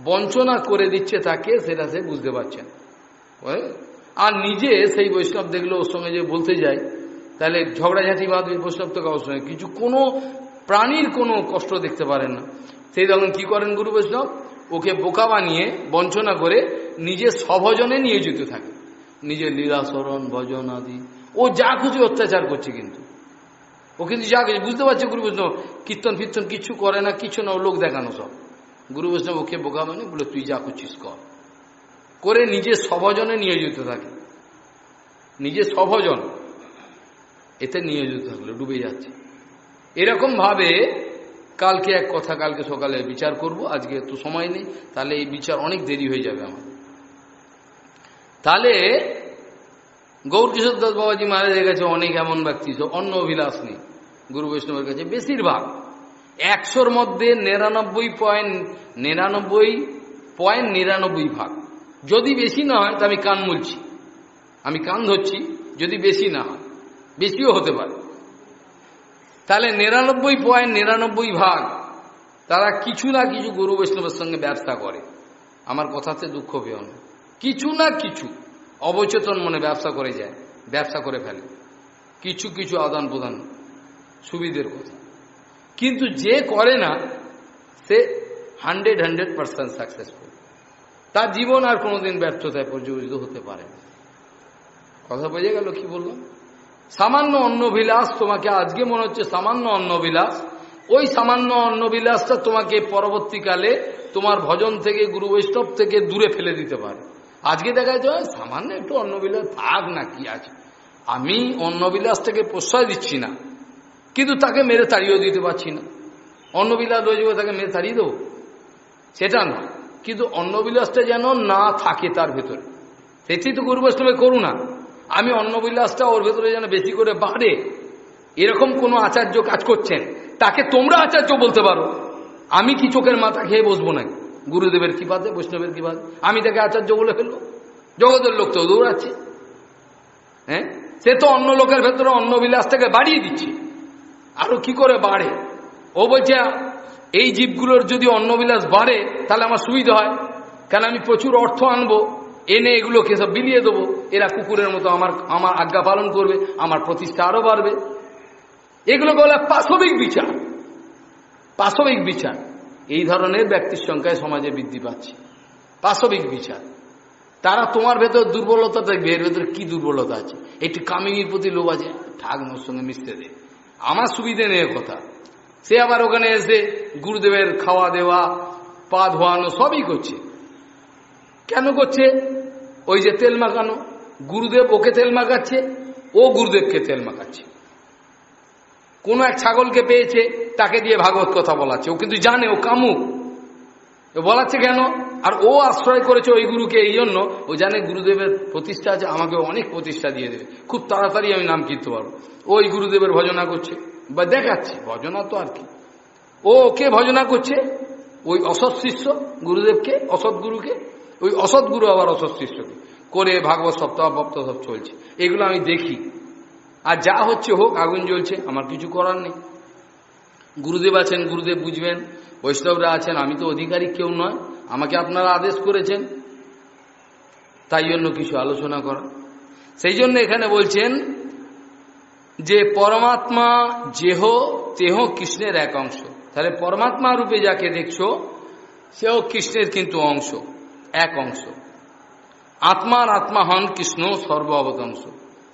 [SPEAKER 2] বঞ্চনা করে দিচ্ছে তাকে সেটা সে বুঝতে পারছে না আর নিজে সেই বৈষ্ণব দেখলে ওর সঙ্গে যে বলতে যায় তাহলে ঝগড়াঝাটি বাঁধবে বৈষ্ণব তো কারোর সঙ্গে কিছু কোনো প্রাণীর কোনো কষ্ট দেখতে পারেন না সেই তখন কি করেন গুরু বৈষ্ণব ওকে বোকা বানিয়ে বঞ্চনা করে নিজের স্বভজনে নিয়োজিত থাকে নিজের লীলাসরণ ভজন আদি ও যা খুশি অত্যাচার করছে কিন্তু ও কিন্তু যা কিছু বুঝতে পারছে গুরু বৈষ্ণব কীর্তন ফির্তন কিছু করে না কিছু না লোক দেখানো সব গুরু বৈষ্ণব ওকে বোকা বানিয়ে বলে তুই যা করছিস কর করে নিজের স্বভজনে নিয়োজিত থাকে নিজের স্বভজন এতে নিয়োজিত থাকলে ডুবে যাচ্ছে এরকম ভাবে কালকে এক কথা কালকে সকালে বিচার করব আজকে তো সময় নেই তাহলে এই বিচার অনেক দেরি হয়ে যাবে আমার তাহলে গৌরকিশোর দাস বাবাজি মহারাজের কাছে অনেক এমন ব্যক্তি অন্য অভিলাষ নেই গুরু বৈষ্ণবের কাছে বেশিরভাগ একশোর মধ্যে নিরানব্বই পয়েন্ট নিরানব্বই পয়েন্ট নিরানব্বই ভাগ যদি বেশি না হয় তা আমি কান মুলছি আমি কান ধরছি যদি বেশি না হয় বেশিও হতে পারে তাহলে নিরানব্বই পয়েন্ট নিরানব্বই ভাগ তারা কিছু না কিছু গুরু বৈষ্ণবের সঙ্গে ব্যবসা করে আমার কথাতে দুঃখ পেও না কিছু না কিছু অবচেতন মনে ব্যবসা করে যায় ব্যবসা করে ফেলে কিছু কিছু আদান প্রদান সুবিধের কথা কিন্তু যে করে না সে হান্ড্রেড হান্ড্রেড পার্সেন্ট সাকসেসফুল তার জীবন আর কোনোদিন ব্যর্থতায় পর্যবেসিত হতে পারে কথা বোঝা গেল কি বললাম সামান্য অন্নবিলাস তোমাকে আজকে মনে হচ্ছে সামান্য অন্নবিলাস ওই সামান্য অন্নবিলাসটা তোমাকে পরবর্তীকালে তোমার ভজন থেকে গুরু বৈষ্ণব থেকে দূরে ফেলে দিতে পারে আজকে দেখা যায় সামান্য একটু অন্নবিলাস থাক না কি আছে আমি অন্নবিলাসটাকে প্রশ্রয় দিচ্ছি না কিন্তু তাকে মেরে তাড়িয়েও দিতে পারছি না অন্নবিলাস রয়েছে তাকে মেরে তাড়িয়ে দেবো সেটা না কিন্তু অন্ন বিলাসটা যেন না থাকে তার ভেতরে সেটি তো গুরু বৈষ্ণবের না আমি অন্ন বিলাসটা ওর ভেতরে যেন বেশি করে বাড়ে এরকম কোনো আচার্য কাজ করছেন তাকে তোমরা আচার্য বলতে পারো আমি কি চোখের মাথা খেয়ে বসবো নাই গুরুদেবের বাদে বৈষ্ণবের বাদে আমি তাকে আচার্য বলে ফেলল জগতের লোক তো দৌড়াচ্ছে হ্যাঁ সে তো অন্য লোকের ভেতরে অন্য থেকে বাড়িয়ে দিচ্ছে আরো কি করে বাড়ে ও বলছে এই জীবগুলোর যদি অন্নবিলাস বাড়ে তাহলে আমার সুবিধা হয় কেন আমি প্রচুর অর্থ আনবো এনে এগুলোকে সব বিলিয়ে দেবো এরা কুকুরের মতো আমার আমার আজ্ঞা পালন করবে আমার প্রতিষ্ঠা আরও বাড়বে এগুলো বলে পাশবিক বিচার পাশবিক বিচার এই ধরনের ব্যক্তির সংখ্যায় সমাজে বৃদ্ধি পাচ্ছে পাশবিক বিচার তারা তোমার ভেতর দুর্বলতা দেখবে এর ভেতর কি দুর্বলতা আছে একটি কামিনীর প্রতি লোভ আছে ঠাক সঙ্গে মিশতে দে আমার সুবিধে নেই কথা সে আবার ওখানে এসে গুরুদেবের খাওয়া দেওয়া পা ধোয়ানো সবই করছে কেন করছে ওই যে তেল মাখানো গুরুদেব ওকে তেল মাখাচ্ছে ও গুরুদেবকে তেল মাখাচ্ছে কোনো এক ছাগলকে পেয়েছে তাকে দিয়ে ভাগবত কথা বলাচ্ছে ও কিন্তু জানে ও কামুক বলাচ্ছে কেন আর ও আশ্রয় করেছে ওই গুরুকে এই জন্য ও জানে গুরুদেবের প্রতিষ্ঠা আছে আমাকে অনেক প্রতিষ্ঠা দিয়ে দেবে খুব তাড়াতাড়ি আমি নাম কিনতে পারবো ওই গুরুদেবের ভজনা করছে বা দেখাচ্ছে ভজনা তো আর কি ও কে ভজনা করছে ওই অসৎ শিষ্য গুরুদেবকে অসৎ গুরুকে ওই অসৎ গুরু আবার অসৎ শিষ্যকে করে ভাগবত সপ্তাহ ভক্ত সব চলছে এগুলো আমি দেখি আর যা হচ্ছে হোক আগুন জ্বলছে আমার কিছু করার নেই গুরুদেব আছেন গুরুদেব বুঝবেন বৈষ্ণবরা আছেন আমি তো অধিকারী কেউ নয় আমাকে আপনারা আদেশ করেছেন তাই জন্য কিছু আলোচনা করা সেই জন্য এখানে বলছেন যে পরমাত্মা যেহ তেহ কৃষ্ণের এক অংশ তাহলে পরমাত্মা রূপে যাকে দেখছ সেও কৃষ্ণের কিন্তু অংশ এক অংশ আত্মার আত্মা হন কৃষ্ণ সর্ব অবতংশ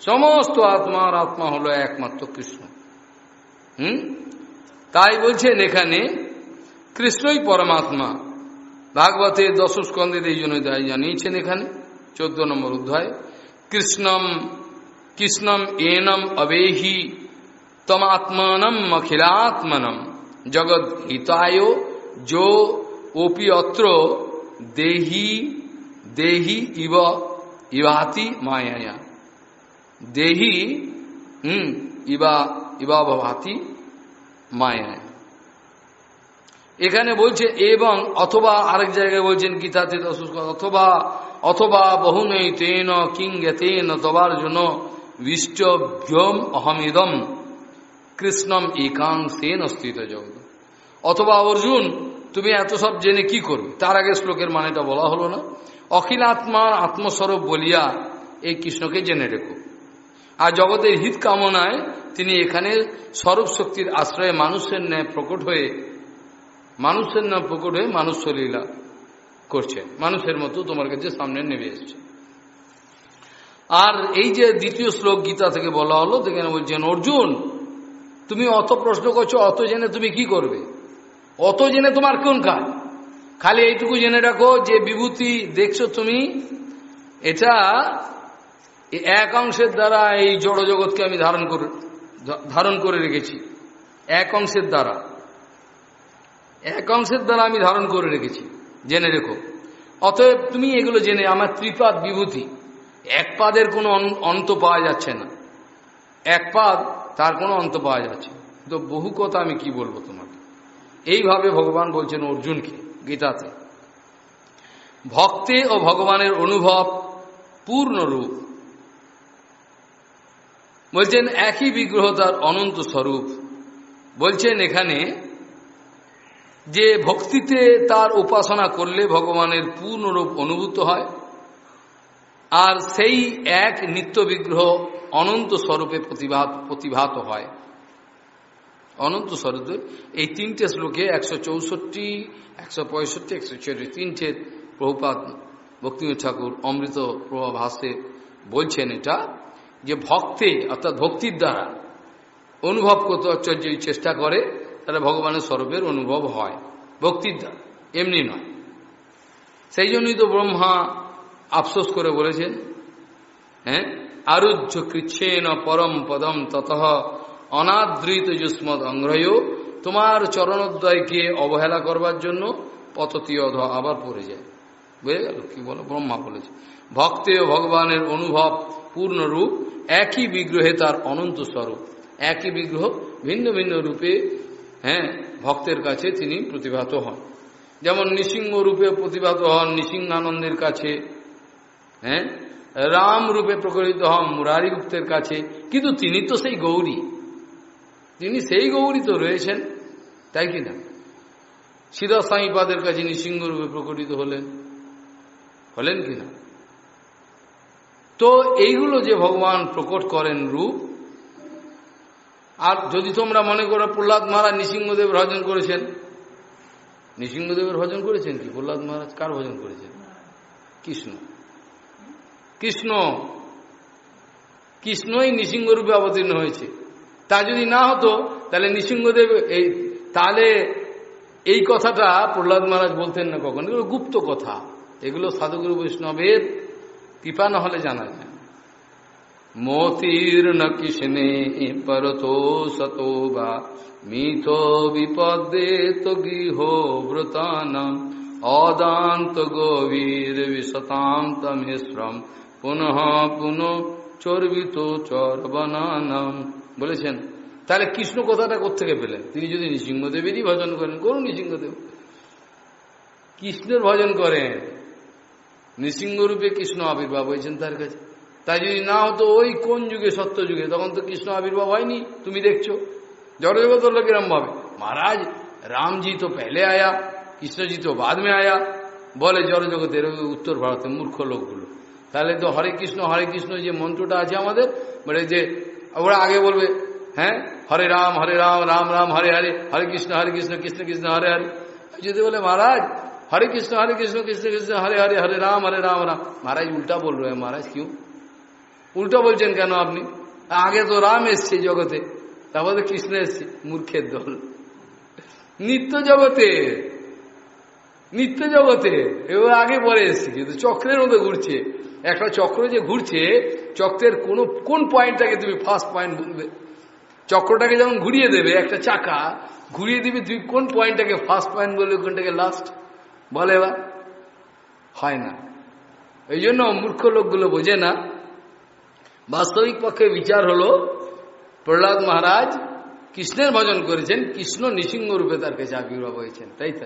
[SPEAKER 2] সমস্ত আত্মার আত্মা হলো একমাত্র কৃষ্ণ হুম তাই বলছেন এখানে কৃষ্ণই পরমাত্মা ভাগবতের দশস্কন্ধের এই জন্য জানিয়েছেন এখানে চোদ্দ নম্বর অধ্যায় কৃষ্ণম কৃষ্ণম এনম অবেহি তমাত্মানম অখিলাত্মনম জগৎ হিতায় যো ওপি অত্র দেহি দেহি ইব ইবাতি মায়া দেহি হুম ইবা ইবাভাতি মায়া এখানে বলছে এবং অথবা আরেক জায়গায় বলছেন গীতাতে অথবা অথবা বহু নেই তেন কিং তেন তবার জন্য বিষ্টভ্যম অহমিদম কৃষ্ণম একাংশেন অস্থিত জগৎ অথবা অর্জুন তুমি এত সব জেনে কি করবে তার আগে শ্লোকের মানেটা বলা হলো না অখিল আত্মার আত্মস্বরূপ বলিয়া এই কৃষ্ণকে জেনে রেখো আর জগতের হিত কামনায় তিনি এখানে স্বরূপ শক্তির আশ্রয়ে মানুষের ন্যায় প্রকট হয়ে মানুষের ন্যায় প্রকট হয়ে মানুষ লীলা করছেন মানুষের মতো তোমার কাছে সামনে নেমে এসছে আর এই যে দ্বিতীয় শ্লোক গীতা থেকে বলা হলো দেখেন বলছেন অর্জুন তুমি অত প্রশ্ন করছো অত জেনে তুমি কি করবে অত জেনে তোমার কোন কাজ খালি এইটুকু জেনে রাখো যে বিভূতি দেখছো তুমি এটা এক অংশের দ্বারা এই জড় জগৎকে আমি ধারণ করে ধারণ করে রেখেছি এক অংশের দ্বারা এক অংশের দ্বারা আমি ধারণ করে রেখেছি জেনে রেখো অতএব তুমি এগুলো জেনে আমার ত্রিপাদ বিভূতি এক পাদের কোনো অন্ত পাওয়া যাচ্ছে না এক পাদ তার কোনো অন্ত পাওয়া যাচ্ছে তো বহু কথা আমি কি বলবো তোমাকে এইভাবে ভগবান বলছেন অর্জুনকে গীতাতে ভক্তে ও ভগবানের অনুভব পূর্ণরূপ বলছেন একই বিগ্রহ তার অনন্ত স্বরূপ বলছেন এখানে যে ভক্তিতে তার উপাসনা করলে ভগবানের পূর্ণরূপ অনুভূত হয় আর সেই এক নিত্য বিগ্রহ অনন্ত স্বরূপে প্রতিভাত প্রতিভাত হয় অনন্ত স্বরূপে এই তিনটে শ্লোকে একশো চৌষট্টি একশো পঁয়ষট্টি একশো ছিয়াশি তিনটে প্রভুপাত ভক্তিম ঠাকুর অমৃত প্রভাভাসে বলছেন এটা যে ভক্তে অর্থাৎ ভক্তির দ্বারা অনুভব করতে আশ্চর্য চেষ্টা করে তাহলে ভগবানের স্বরূপের অনুভব হয় ভক্তির দ্বারা এমনি নয় সেই জন্যই তো ব্রহ্মা আফসোস করে বলেছেন হ্যাঁ আরুহ্য কৃচ্ছেন পরম পদম তত অনাদৃত যুষ্মদ অংগ্রহ তোমার চরণোদ্দয়কে অবহেলা করবার জন্য পততীয় আবার পড়ে যায় বুঝে গেল কি বলো ব্রহ্মা বলেছে ভক্তে ভগবানের অনুভব পূর্ণরূপ একই বিগ্রহে তার অনন্ত স্বরূপ একই বিগ্রহ ভিন্ন ভিন্ন রূপে হ্যাঁ ভক্তের কাছে তিনি প্রতিভাত হন যেমন নৃসিংহ রূপে প্রতিভাত হন নৃসিংহানন্দের কাছে হ্যাঁ রাম রূপে প্রকটিত হন গুপ্তের কাছে কিন্তু তিনি তো সেই গৌরী তিনি সেই গৌরী তো রয়েছেন তাই কি না সিদা স্বামীপাদের কাছে নৃসিংহরূপে প্রকটিত হলেন হলেন কি না তো এইগুলো যে ভগবান প্রকট করেন রূপ আর যদি তোমরা মনে করো প্রহ্লাদ মহারাজ নৃসিংহদেব ভজন করেছেন নৃসিংহদেবের ভজন করেছেন কি প্রহ্লাদ মহারাজ কার ভজন করেছেন কৃষ্ণ কৃষ্ণ কৃষ্ণই নৃসিংহরূপে অবতীর্ণ হয়েছে তা যদি না হতো তাহলে নৃসিংহদেব এই তাহলে এই কথাটা প্রহ্লাদ মহারাজ বলতেন না কখন এগুলো গুপ্ত কথা এগুলো সাধুগুরু বৈষ্ণবের কৃপা না হলে জানা যায় মতির কৃষ্ণে পরতো সতো বা মিথ
[SPEAKER 1] বিপদে তো গৃহ ব্রতানম অদান্ত গভীর বিশতাম তমেশ্রম পুনঃ পুনঃ চর্বিত
[SPEAKER 2] চরবনানম বলেছেন তাহলে কৃষ্ণ কথাটা কোথেকে পেলেন তিনি যদি নৃসিংহদেবেরই ভজন করেন করুন নৃসিংহদেব কৃষ্ণের ভজন করেন নৃসিংহরূপে কৃষ্ণ আবির্ভাব হয়েছেন তার কাছে তাই যদি না হতো ওই কোন যুগে সত্য যুগে তখন তো কৃষ্ণ আবির্ভাব হয়নি তুমি দেখছো জড়জগত লোক এরম ভাবে মহারাজ রামজি তো পেলে আয়া কৃষ্ণজি তো বাদ মে আয়া বলে জড়জগতের উত্তর ভারতের মূর্খ লোকগুলো তাহলে তো হরে কৃষ্ণ হরে কৃষ্ণ যে মন্ত্রটা আছে আমাদের মানে যে ওরা আগে বলবে হ্যাঁ হরে রাম হরে রাম রাম রাম হরে হরে হরে কৃষ্ণ হরে কৃষ্ণ কৃষ্ণ কৃষ্ণ হরে হরে যদি বলে মহারাজ হরে কৃষ্ণ হরে কৃষ্ণ কৃষ্ণ কৃষ্ণ হরে হরে হরে রাম হরে রাম রাম মহারাজ উল্টা বল রে মহারাজ কেউ উল্টা বলছেন কেন আপনি আগে তো রাম এসছে জগতে তারপরে কৃষ্ণ এসছে মূর্খের দল নিত্য জগতে নিত্য জগতে এবার আগে পরে এসছে কিন্তু চক্রের মধ্যে ঘুরছে একটা চক্র যে ঘুরছে চক্রের কোন কোন পয়েন্টটাকে তুমি ফার্স্ট পয়েন্ট চক্রটাকে যেমন ঘুরিয়ে দেবে একটা চাকা ঘুরিয়ে দিবে তুমি কোন পয়েন্টটাকে ফার্স্ট পয়েন্ট বলবে কোনটাকে লাস্ট বলে বা হয় না এই জন্য মূর্খ লোকগুলো বোঝে না বাস্তবিক পক্ষে বিচার হলো প্রহ্লাদ মহারাজ কৃষ্ণের ভজন করেছেন কৃষ্ণ নৃসিংহ রূপে তার কাছে আবির্ভাব হয়েছেন তাই তো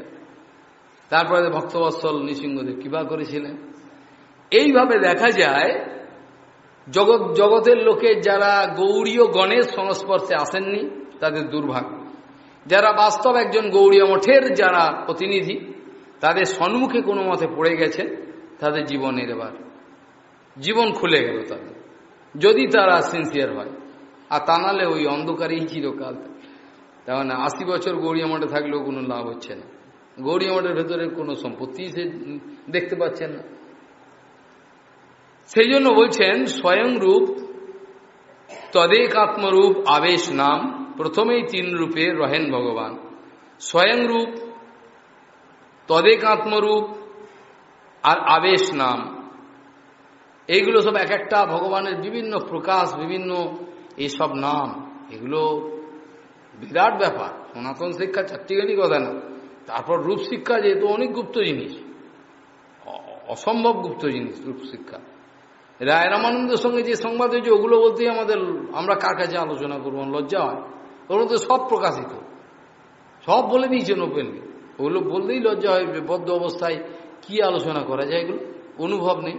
[SPEAKER 2] তারপরে ভক্তবৎসল নৃসিংহদেব কৃপা করেছিলেন এইভাবে দেখা যায় জগৎ জগতের লোকে যারা গৌরীয় গণেশ সংস্পর্শে আসেননি তাদের দুর্ভাগ্য যারা বাস্তব একজন গৌরীয় মঠের যারা প্রতিনিধি তাদের সম্মুখে কোনো মতে পড়ে গেছে তাদের জীবনের এবার জীবন খুলে গেল তাদের যদি তারা সিনসিয়ার হয় আর তা নালে ওই অন্ধকারেই চিরকাল তার মানে আশি বছর গৌরীয় মঠে থাকলেও কোনো লাভ হচ্ছে না গৌরীয় মঠের ভেতরে কোনো সম্পত্তি সে দেখতে পাচ্ছেন না সেই জন্য বলছেন স্বয়ং রূপ তদেক আত্মরূপ আবেশ নাম প্রথমেই তিন রূপে রহেন ভগবান স্বয়ং রূপ তদেক আত্মরূপ আর আবেশ নাম এইগুলো সব এক একটা ভগবানের বিভিন্ন প্রকাশ বিভিন্ন এসব নাম এগুলো বিরাট ব্যাপার সনাতন শিক্ষা চারটিখানি কথা না তারপর রূপশিক্ষা যেহেতু অনেক গুপ্ত জিনিস অসম্ভব গুপ্ত জিনিস রূপশিক্ষা রায় রামানন্দের সঙ্গে যে সংবাদ হয়েছে ওগুলো বলতেই আমাদের আমরা কার কাছে আলোচনা করবো লজ্জা হয় ওগুলো তো সব প্রকাশিত সব বলে দিয়েছেন ওপেনলি ওগুলো বললেই লজ্জা হয় বদ্ধ অবস্থায় কি আলোচনা করা যায় এগুলো অনুভব নেই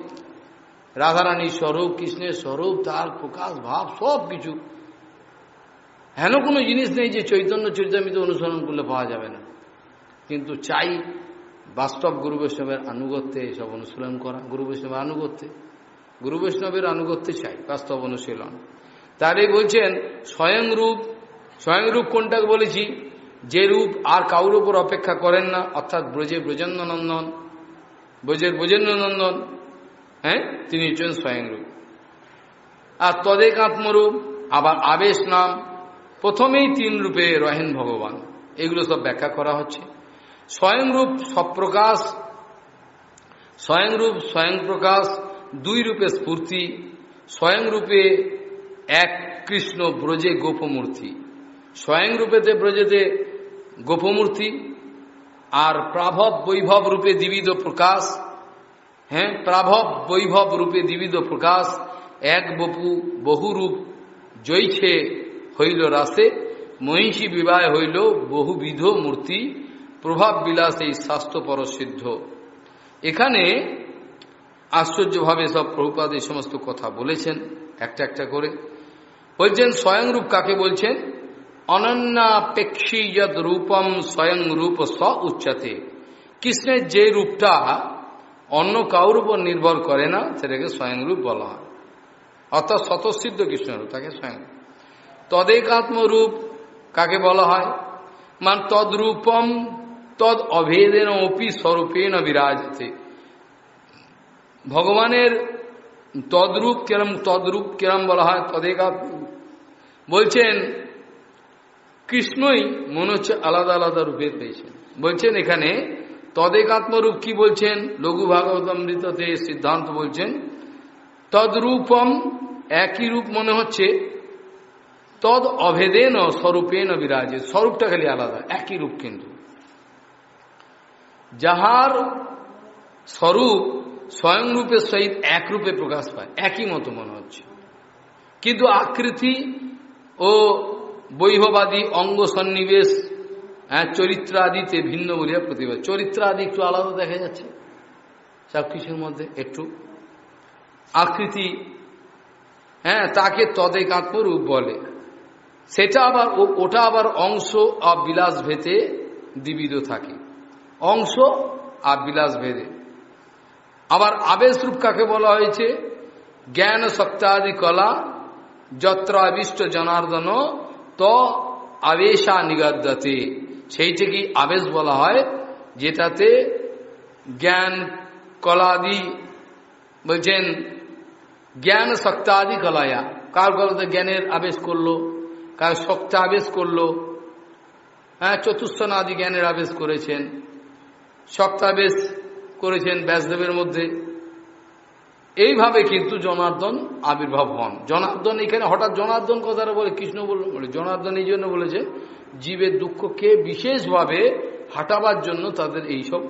[SPEAKER 2] রাধারানীর স্বরূপ কৃষ্ণের স্বরূপ তার প্রকাশ ভাব সব কিছু হেন কোনো জিনিস নেই যে চৈতন্য চরিতামিত অনুসরণ করলে পাওয়া যাবে না কিন্তু চাই বাস্তব গুরু বৈষ্ণবের আনুগত্যে এসব অনুশীলন করা গুরু বৈষ্ণবের আনুগত্যে গুরু বৈষ্ণবের আনুগত্য চাই বাস্তব অনুশীলন তারই বলছেন স্বয়ংরূপ স্বয়ংরূপ কোনটা বলেছি যে রূপ আর কাউর উপর অপেক্ষা করেন না অর্থাৎ ব্রজে ব্রজেন্দ্রনন্দন ব্রজের ব্রজেন্দ্রনন্দন হ্যাঁ তিনি হচ্ছেন স্বয়ংরূপ আর তদেক আত্মরূপ আবার আবেশ নাম প্রথমেই তিন রূপে রহেন ভগবান এগুলো সব ব্যাখ্যা করা হচ্ছে স্বয়ংরূপ সব প্রকাশ স্বয়ংরূপ স্বয়ং প্রকাশ দুই রূপে স্ফূর্তি স্বয়ং রূপে এক কৃষ্ণ ব্রজে গোপমূর্তি স্বয়ং রূপেতে ব্রজেতে গোপমূর্তি আর প্রাভব বৈভব রূপে দিবিদ প্রকাশ হ্যাঁ প্রাভব বৈভব রূপে দিবিদ প্রকাশ এক বপু বহুরূপ জৈছে হইল রাসে মহিষী বিবাহ হইল বহুবিধ মূর্তি প্রভাব বিলাস এই স্বাস্থ্যপর সিদ্ধ এখানে আশ্চর্যভাবে সব প্রভুপাদ এই সমস্ত কথা বলেছেন একটা একটা করে বলছেন স্বয়ংরূপ কাকে বলছেন অনন্যাপেক্ষী যদ রূপম স্বয়ং রূপ স উচ্চাতে কৃষ্ণের যে রূপটা অন্য কাউর উপর নির্ভর করে না সেটাকে স্বয়ংরূপ বলা হয় অর্থাৎ স্বতঃসিদ্ধ কৃষ্ণরূপ তাকে স্বয়ং তদেকাত্মরূপ কাকে বলা হয় মান তদ্রূপম তদ অভেদেন অপি স্বরূপেণ বিরাজতে ভগবানের তদ্রূপ কেরম তদ্রূপ কেরম বলা হয় তদেকা বলছেন কৃষ্ণই মনে হচ্ছে আলাদা আলাদা রূপে পেয়েছেন বলছেন এখানে তদেকাত্মরূপ কি বলছেন লঘু ভাগবতামৃততে সিদ্ধান্ত বলছেন তদ্রূপম একই রূপ মনে হচ্ছে তদ অভেদেন স্বরূপেন বিরাজে স্বরূপটা খালি আলাদা একই রূপ কিন্তু যাহার স্বরূপ স্বয়ংরূপের সহিত একরূপে প্রকাশ পায় একই মতো মনে হচ্ছে কিন্তু আকৃতি ও বৈভবাদী অঙ্গ সন্নিবেশ হ্যাঁ চরিত্রাদিতে ভিন্ন বলিয়া প্রতিভা চরিত্রাদি একটু আলাদা দেখা যাচ্ছে সব কিছুর মধ্যে একটু আকৃতি হ্যাঁ তাকে তদে কাঁকরূপ বলে সেটা আবার ওটা আবার অংশ আর বিলাস ভেতে দিবিদ থাকে অংশ আর বিলাস ভেদে আবার আবেশ রূপ কাকে বলা হয়েছে জ্ঞান সত্যাদি কলা যত্র আবিষ্ট জনার্দন ত আবেশা নিগদাতে সেইটা আবেশ বলা হয় যেটাতে জ্ঞান কলাদি বলছেন জ্ঞান সত্যাদি কলায়া কার গলাতে জ্ঞানের আবেশ করলো কার শক্ত আবেশ করলো হ্যাঁ চতুর্থনাদি জ্ঞানের আবেশ করেছেন শক্তাবেশ করেছেন ব্যাসদেবের মধ্যে এইভাবে কিন্তু জনার্দন আবির্ভাব হন জনার্দন এখানে হঠাৎ জনার্দন কথাটা বলে কৃষ্ণ বলে জনার্দন এই জন্য বলেছে জীবের দুঃখকে বিশেষভাবে হাঁটাবার জন্য তাদের এইসব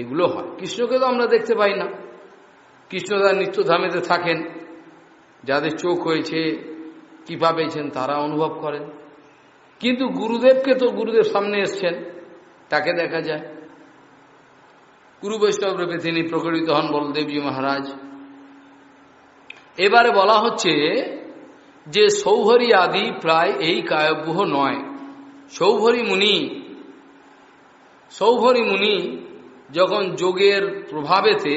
[SPEAKER 2] এগুলো হয় কৃষ্ণকে তো আমরা দেখতে পাই না কৃষ্ণ তার নিত্যধামেতে থাকেন যাদের চোখ হয়েছে কৃপা পেয়েছেন তারা অনুভব করেন কিন্তু গুরুদেবকে তো গুরুদেব সামনে এসছেন তাকে দেখা যায় গুরু বৈষ্ণবরূপে তিনি প্রকটিত হন বলদেবজী মহারাজ এবারে বলা হচ্ছে যে সৌহরি আদি প্রায় এই কায়ব্যূহ নয় সৌহরি মুনি সৌহরি মুনি যখন যোগের প্রভাবেতে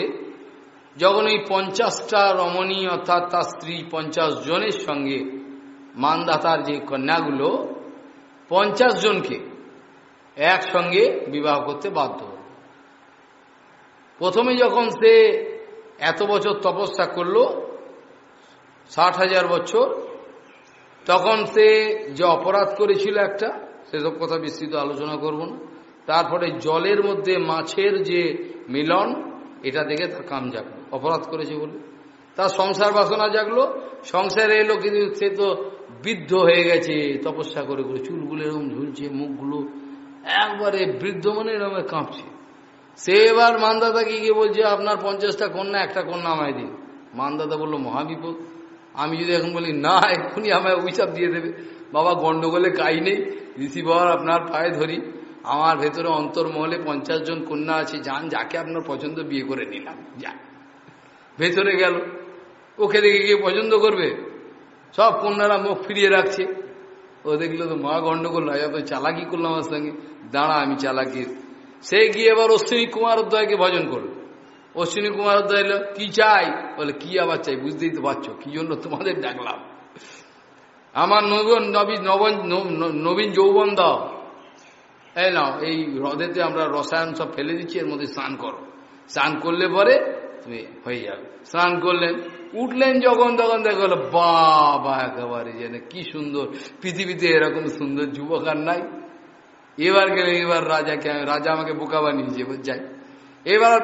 [SPEAKER 2] যখন এই পঞ্চাশটা রমণী অর্থাৎ তার স্ত্রী পঞ্চাশ জনের সঙ্গে মানদাতার যে কন্যাগুলো পঞ্চাশ জনকে একসঙ্গে বিবাহ করতে বাধ্য প্রথমে যখন সে এত বছর তপস্যা করল ষাট হাজার বছর তখন সে যে অপরাধ করেছিল একটা সেসব কথা বিস্তৃত আলোচনা করব না তারপরে জলের মধ্যে মাছের যে মিলন এটা দেখে তার কাম জাগল অপরাধ করেছে বলে তার সংসার বাসনা জাগলো সংসারে এলো কিন্তু সে তো বৃদ্ধ হয়ে গেছে তপস্যা করে করে চুলগুলো এরকম ঝুলছে মুখগুলো একবারে বৃদ্ধ মনে এরকম কাঁপছে সে এবার মানদাদাকে গিয়ে বলছে আপনার পঞ্চাশটা কন্যা একটা কন্যা আমায় দিন মানদাদা বললো মহাবিপদ আমি যদি এখন বলি না এক্ষুনি আমায় অভিশাপ দিয়ে দেবে বাবা গণ্ডগোলে কাই নেই ঋষি বাবার আপনার পায়ে ধরি আমার ভেতরে অন্তর্মহলে পঞ্চাশ জন কন্যা আছে যান যাকে আপনার পছন্দ বিয়ে করে নিলাম যা ভেতরে গেল ওকে দেখে গিয়ে পছন্দ করবে সব কন্যারা মুখ ফিরিয়ে রাখছে ও দেখলো তো মা গণ্ডগোল নয় চালাকি করলাম আমার সঙ্গে দাঁড়া আমি চালাকির সে গিয়ে এবার অশ্বিনী কুমার অধ্যায়কে ভজন করল অশ্বিনী কুমার অধ্যায় এলো কি চাই বলে কি আবার চাই বুঝতেই তো পারছো কি জন্য তোমাদের ডাকলাম আমার নবীন নবীন নবন নবীন যৌবন দাও এই নাও এই হ্রদেতে আমরা রসায়ন সব ফেলে দিচ্ছি এর মধ্যে স্নান করো স্নান করলে পরে তুমি হয়ে যাবে স্নান করলেন উঠলেন যখন তখন দেখা গেল বাবা একেবারে যেন কি সুন্দর পৃথিবীতে এরকম সুন্দর যুবক আর নাই এবার গেলে এবার রাজাকে রাজা আমাকে বোকা বানিয়েছে যাই এবার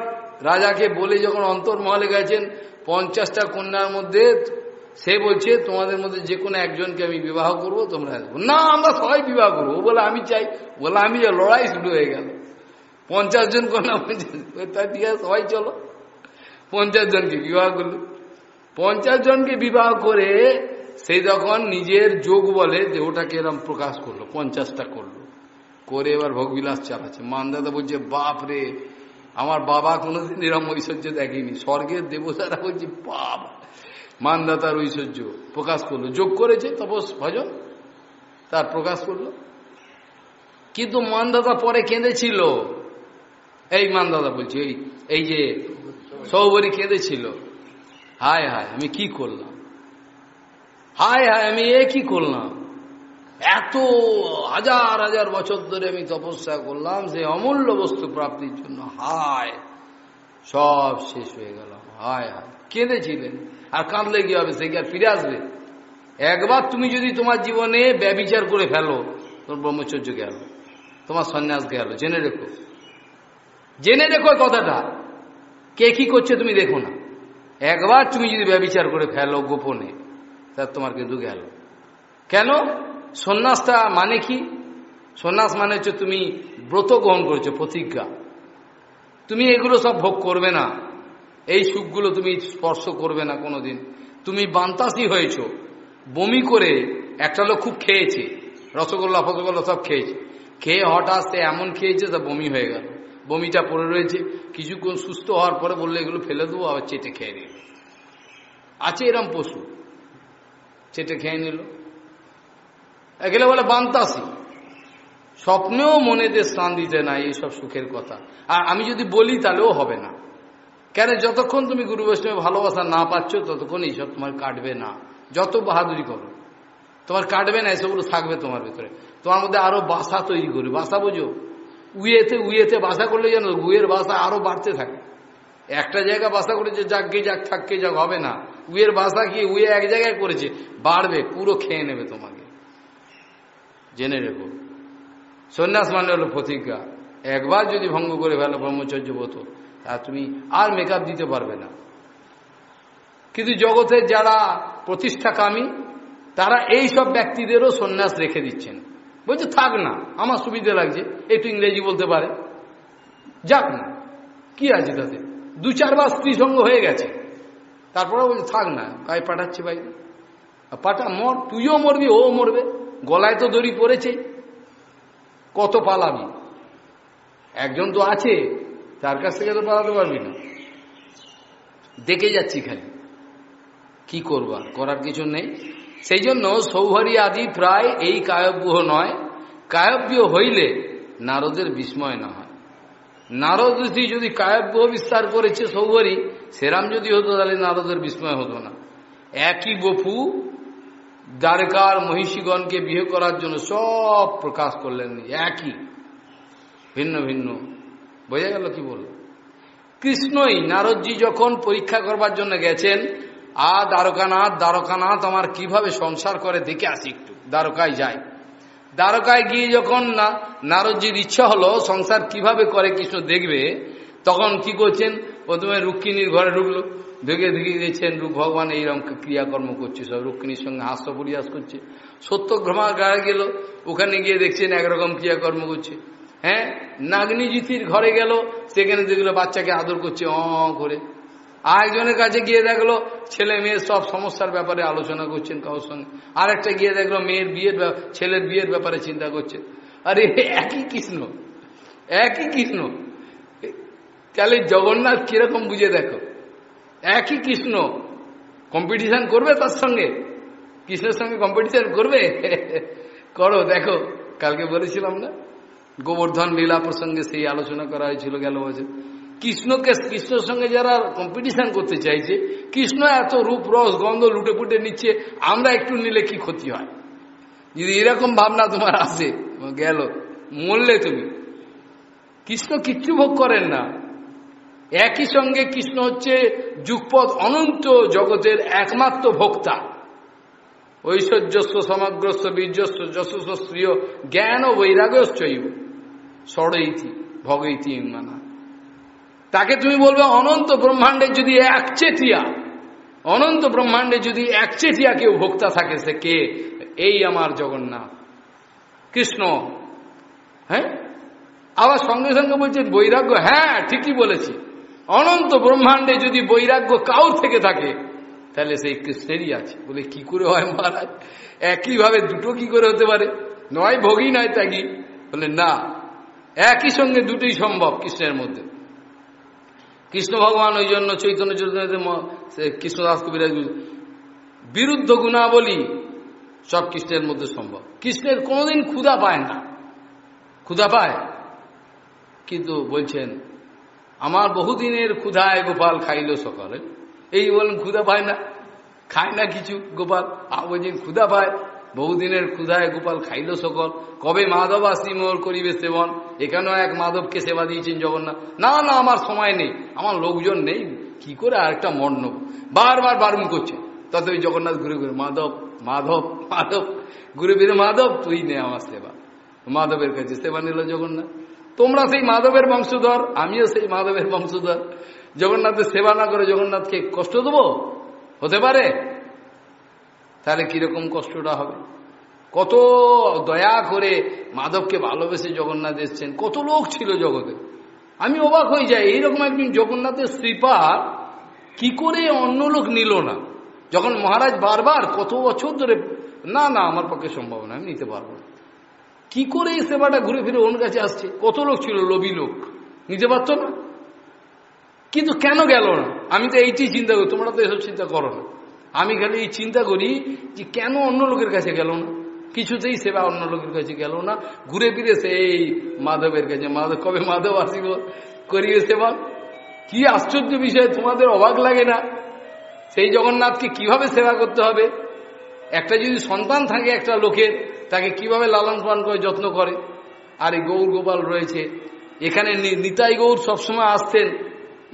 [SPEAKER 2] রাজাকে বলে যখন মহলে গেছেন পঞ্চাশটা কন্যার মধ্যে সে বলছে তোমাদের মধ্যে যে কোনো একজনকে আমি বিবাহ করব তোমরা না আমরা সবাই বিবাহ করবো বলে আমি চাই বলে আমি যে লড়াই শুরু হয়ে গেল পঞ্চাশ জন কন্যা তাই ঠিক আছে সবাই চলো পঞ্চাশ জনকে বিবাহ করলো পঞ্চাশ জনকে বিবাহ করে সেই যখন নিজের যোগ বলে যে ওটাকে এরম প্রকাশ করলো পঞ্চাশটা করলো করে এবার ভোগবিলাস চাপাচ্ছে মানদাদা বলছে বাপ রে আমার বাবা কোনোদিন এরম ঐশ্বর্য দেখেনি স্বর্গের দেবতারা বলছে বাপ মানদাতার ঐশ্বর্য প্রকাশ করলো যোগ করেছে তপস ভজন তার প্রকাশ করলো কিন্তু মানদাতা পরে কেঁদেছিল এই মানদাতা বলছি এই এই যে সৌবরী কেঁদেছিল হায় হায় আমি কি করলাম হায় হায় আমি এ কি করলাম এত হাজার হাজার বছর ধরে আমি তপস্যা করলাম সে অমূল্য বস্তু প্রাপ্তির জন্য হায় সব শেষ হয়ে গেল হায় হায় কেঁদেছিলেন আর কাঁদলে কি হবে সে আর ফিরে আসবে একবার তুমি যদি তোমার জীবনে ব্যবিচার করে ফেলো তোর ব্রহ্মচর্য গেল তোমার সন্ন্যাস গেল জেনে রেখো জেনে রেখো কথাটা কে কি করছে তুমি দেখো না একবার তুমি যদি ব্যবিচার করে ফেলো গোপনে তার তোমার কিন্তু গেল কেন সন্ন্যাসটা মানে কি সন্ন্যাস মানে হচ্ছে তুমি ব্রত গ্রহণ করেছো প্রতিজ্ঞা তুমি এগুলো সব ভোগ করবে না এই সুখগুলো তুমি স্পর্শ করবে না কোনোদিন তুমি বান্তাসি হয়েছ বমি করে একটা লোক খুব খেয়েছে রসগোল্লা ফসগোল্লা সব খেয়েছে খেয়ে হঠাৎ সে এমন খেয়েছে তা বমি হয়ে গেল বমিটা পড়ে রয়েছে কিছুক্ষণ সুস্থ হওয়ার পরে বললে এগুলো ফেলে দেবো আবার চেটে খেয়ে নিল আছে এরম পশু চেটে খেয়ে নিল এগুলো বলে বান্তাসি স্বপ্নেও মনেতে স্নান দিতে না এইসব সুখের কথা আর আমি যদি বলি তাহলেও হবে না কেন যতক্ষণ তুমি গুরু বৈষ্ণবে ভালোবাসা না পাচ্ছ ততক্ষণ এইসব তোমার কাটবে না যত বাহাদুরি করো তোমার কাটবে না এসবগুলো থাকবে তোমার ভিতরে তোমার মধ্যে আরো বাসা তৈরি করবে বাসা বোঝো উয়েতে উয়েতে বাসা করলে জানো গুয়ের বাসা আরো বাড়তে থাকে একটা জায়গা বাসা করেছে যাককে যাক থাককে যাক হবে না উয়ের বাসা কি উয়ে এক জায়গায় করেছে বাড়বে পুরো খেয়ে নেবে তোমাকে জেনে রেখো সন্ন্যাস মানে হলো প্রতিজ্ঞা একবার যদি ভঙ্গ করে ফেলো ব্রহ্মচর্য বত তা তুমি আর মেকআপ দিতে পারবে না কিন্তু জগতের যারা প্রতিষ্ঠাকামী তারা এই সব ব্যক্তিদেরও সন্ন্যাস রেখে দিচ্ছেন বলছে থাক না আমার সুবিধে লাগছে একটু ইংরেজি বলতে পারে যাক না কি আছে তাতে দু চারবার স্ত্রী সঙ্গ হয়ে গেছে তারপরে বলছে থাক না গায়ে পাঠাচ্ছি ভাই পাঠা মর তুইও মরবি ও মরবে গলায় তো দড়ি পড়েছে কত পালাবি একজন তো আছে তার কাছ থেকে তো পালাতে পারবি না দেখে যাচ্ছি খালি কি করবা করার কিছু নেই সেই জন্য সৌহারি আদি প্রায় এই কায়ব্য নয় কায়ব্য হইলে নারদের বিস্ময় না হয় নারদ যদি যদি কায়ব্য বিস্তার করেছে সৌহরি সেরাম যদি হতো তাহলে নারদের বিস্ময় হতো না একই বপু দ্বারকার মহিষীগণকে বিয়ে করার জন্য সব প্রকাশ করলেন একই ভিন্ন ভিন্ন বোঝা গেল কি বল কৃষ্ণই নারদজি যখন পরীক্ষা করবার জন্য গেছেন আ দ্বারকানাথ দ্বারকানাথ আমার কিভাবে সংসার করে দেখে আসি একটু দ্বারকায় যায় দ্বারকায় গিয়ে যখন না নারদজির ইচ্ছা হলো সংসার কিভাবে করে কৃষ্ণ দেখবে তখন কি করছেন প্রথমে রুক্মিণীর ঘরে ঢুকলো দেখে ঢুকে দিয়েছেন রূপ ভগবান এইরকম ক্রিয়াকর্ম করছে সব রুক্মিণীর সঙ্গে হাস্য পরিহাস করছে সত্যগ্রমা গায়ে গেল ওখানে গিয়ে দেখছেন একরকম ক্রিয়াকর্ম করছে হ্যাঁ নাগনিজিতির ঘরে গেল সেখানে দেখলো বাচ্চাকে আদর করছে অ করে আরেকজনের কাছে গিয়ে দেখলো ছেলে মেয়ের সব সমস্যার ব্যাপারে আলোচনা করছেন কারোর সঙ্গে আরেকটা গিয়ে দেখলো মেয়ের বিয়ের ছেলের বিয়ের ব্যাপারে চিন্তা করছে আরে একই কৃষ্ণ একই কৃষ্ণ তাহলে জগন্নাথ কিরকম বুঝে দেখো একই কৃষ্ণ কম্পিটিশন করবে তার সঙ্গে কৃষ্ণের সঙ্গে কম্পিটিশন করবে করো দেখো কালকে বলেছিলাম না গোবর্ধন লীলা প্রসঙ্গে সেই আলোচনা করা হয়েছিল গেল বছর কৃষ্ণকে কৃষ্ণের সঙ্গে যারা কম্পিটিশন করতে চাইছে কৃষ্ণ এত রূপ রস গন্ধ লুটে পুটে নিচ্ছে আমরা একটু নিলে কি ক্ষতি হয় যদি এরকম ভাবনা তোমার আসে গেল মরলে তুমি কৃষ্ণ কিচ্ছু ভোগ করেন না একই সঙ্গে কৃষ্ণ হচ্ছে যুগপদ অনন্ত জগতের একমাত্র ভোক্তা ঐশ্বর্যস্ব সমগ্রস্ব বীর্যস্ব যশস্ব স্ত্রীয় জ্ঞান ও বৈরাগস্যইব সরইতি ভগৈতি মানা তাকে তুমি বলবে অনন্ত ব্রহ্মাণ্ডে যদি একচেটিয়া অনন্ত ব্রহ্মাণ্ডে যদি একচেটিয়া কেউ ভোক্তা থাকে সে কে এই আমার জগন্নাথ কৃষ্ণ হ্যাঁ আবার সঙ্গে সঙ্গে বলছে বৈরাগ্য হ্যাঁ ঠিকই বলেছি অনন্ত ব্রহ্মাণ্ডে যদি বৈরাগ্য কাউ থেকে থাকে তাহলে সেই কৃষ্ণেরই আছে বলে কি করে হয় মহারাজ একইভাবে দুটো কি করে হতে পারে নয় ভোগী নয় ত্যাগী বলে না একই সঙ্গে দুটোই সম্ভব কৃষ্ণের মধ্যে কৃষ্ণ ভগবান ওই জন্য চৈতন্য চৈতন্য কৃষ্ণদাস কবির বিরুদ্ধ গুণাবলী সব কৃষ্ণের মধ্যে সম্ভব কৃষ্ণের কোনোদিন ক্ষুধা পায় না ক্ষুধা পায় কিন্তু বলছেন আমার বহুদিনের ক্ষুধায় গোপাল খাইল সকালে এই বলেন ক্ষুধা পায় না খায় না কিছু গোপাল বলছেন ক্ষুধা পায় বহুদিনের ক্ষুধায় গোপাল খাইল সকল কবে মাধব আসি মোর করিবে সেবন এখানেও এক মাধবকে সেবা দিয়েছেন জগন্নাথ না না আমার সময় নেই আমার লোকজন নেই কি করে আরেকটা মন নেব বারবার বারণ করছে তত ওই জগন্নাথ ঘুরে ঘুরে মাধব মাধব মাধব ঘুরে ফিরে মাধব তুই নে আমার সেবা মাধবের কাছে সেবা নিল জগন্নাথ তোমরা সেই মাধবের বংশধর আমিও সেই মাধবের বংশধর জগন্নাথের সেবা না করে জগন্নাথকে কষ্ট দেবো হতে পারে তাহলে কিরকম কষ্টটা হবে কত দয়া করে মাধবকে ভালোবেসে জগন্নাথ এসছেন কত লোক ছিল জগতে আমি অবাক হয়ে যাই এইরকম একদিন জগন্নাথের শ্রীপা কি করে অন্য লোক নিল না যখন মহারাজ বারবার কত বছর ধরে না না আমার পক্ষে সম্ভব না আমি নিতে পারবো না কি করে এই সেবাটা ঘুরে ফিরে ওর কাছে আসছে কত লোক ছিল লোভী লোক নিতে পারত না কিন্তু কেন গেল না আমি তো এইটি চিন্তা করি তোমরা তো এসব চিন্তা করো না আমি খালি এই চিন্তা করি যে কেন অন্য লোকের কাছে গেল না কিছুতেই সেবা অন্য লোকের কাছে গেল না ঘুরে ফিরে সেই মাধবের কাছে মাধব কবে মাধব আসিব করিবে সেবা কি আশ্চর্য বিষয় তোমাদের অবাক লাগে না সেই জগন্নাথকে কিভাবে সেবা করতে হবে একটা যদি সন্তান থাকে একটা লোকের তাকে কিভাবে লালন পালন করে যত্ন করে আর এই গৌর গোপাল রয়েছে এখানে নিতাই গৌর সবসময় আসতেন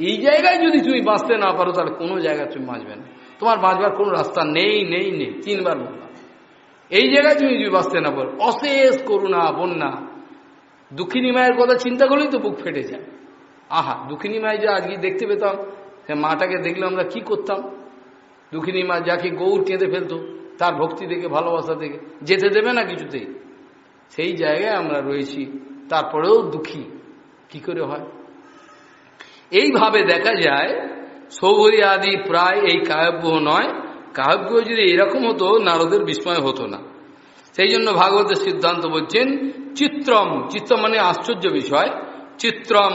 [SPEAKER 2] এই জায়গায় যদি তুমি বাঁচতে না পারো তাহলে কোনো জায়গায় তুমি বাঁচবে না তোমার বাঁচবার কোনো রাস্তা নেই নেই নেই তিনবার বললাম এই জায়গায় তুমি যদি বাঁচতে না পারো অশেষ করুণা বন্যা দুঃখিনী মায়ের কথা চিন্তা করলেই তো বুক ফেটে যায় আহা দুঃখিনী মায়ের যে আজকে দেখতে পেতাম সে মাটাকে দেখলে আমরা কি করতাম দুঃখিনী মা যাকে গৌর কেঁদে ফেলতো তার ভক্তি দেখে ভালোবাসা থেকে যেতে দেবে না কিছুতেই সেই জায়গায় আমরা রয়েছি তারপরেও দুঃখী কি করে হয় এইভাবে দেখা যায় সৌভরি আদি প্রায় এই কাব্য নয় কাব্য যদি এরকম হতো নারদের বিস্ময় হতো না সেই জন্য ভাগবতের সিদ্ধান্ত বলছেন চিত্রম চিত্র মানে আশ্চর্য বিষয় চিত্রম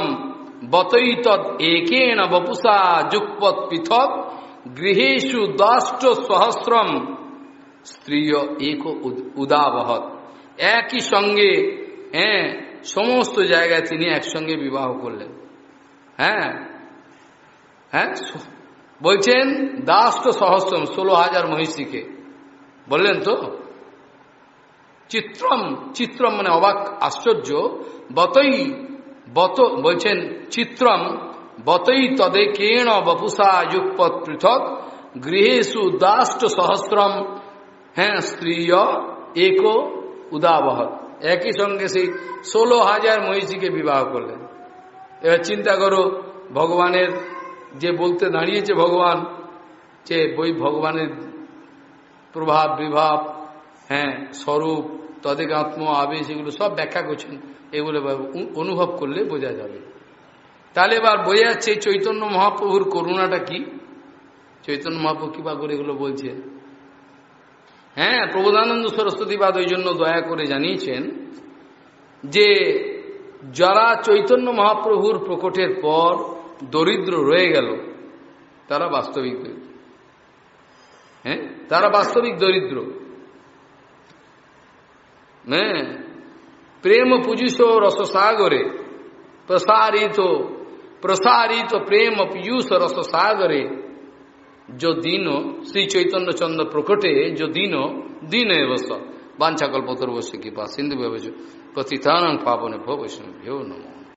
[SPEAKER 2] একে একেন বপুষা যুগপৎ পৃথক গৃহেশু দষ্ট সহস্রম স্ত্রীয় এক উদাবহত একই সঙ্গে হ্যাঁ সমস্ত জায়গায় তিনি একসঙ্গে বিবাহ করলেন হ্যাঁ হ্যাঁ বলছেন দাস তো সহস্রম ষোলো হাজার মহিষীকে বললেন তো চিত্রম চিত্রম মানে অবাক আশ্চর্য বতই বত বলছেন চিত্রম বতই তদে কেণ বপুষা যুগপথ পৃথক গৃহেশু দাষ্ট সহস্রম হ্যাঁ স্ত্রীয় একো উদাবহ একই সঙ্গে সেই ষোলো হাজার মহিষীকে বিবাহ করলেন এবার চিন্তা করো ভগবানের যে বলতে দাঁড়িয়েছে ভগবান যে বই ভগবানের প্রভাব বিভাব হ্যাঁ স্বরূপ আত্ম আবেশ এগুলো সব ব্যাখ্যা করছেন এগুলো অনুভব করলে বোঝা যাবে তাহলে এবার বোঝা যাচ্ছে চৈতন্য মহাপ্রভুর করুণাটা কি চৈতন্য মহাপ্রভু বা করে এগুলো বলছে হ্যাঁ প্রবোধানন্দ সরস্বতীবাদ ওই জন্য দয়া করে জানিয়েছেন যে যারা চৈতন্য মহাপ্রভুর প্রকটের পর দরিদ্র রয়ে গেল তারা বাস্তবিক দরিদ্র হ্যাঁ তারা বাস্তবিক দরিদ্র হ্যাঁ প্রেম পুজিস রসসাগরে প্রসারিত প্রসারিত প্রেম পীযুষ রসসাগরে जो दीनो श्री चैतन्य चंद्र प्रकटे जो दीनो दीन एवं वांछा कल्पतर्वश की पास सिंधु व्यवस्था पतिथान पापने भो वैष्णव नमो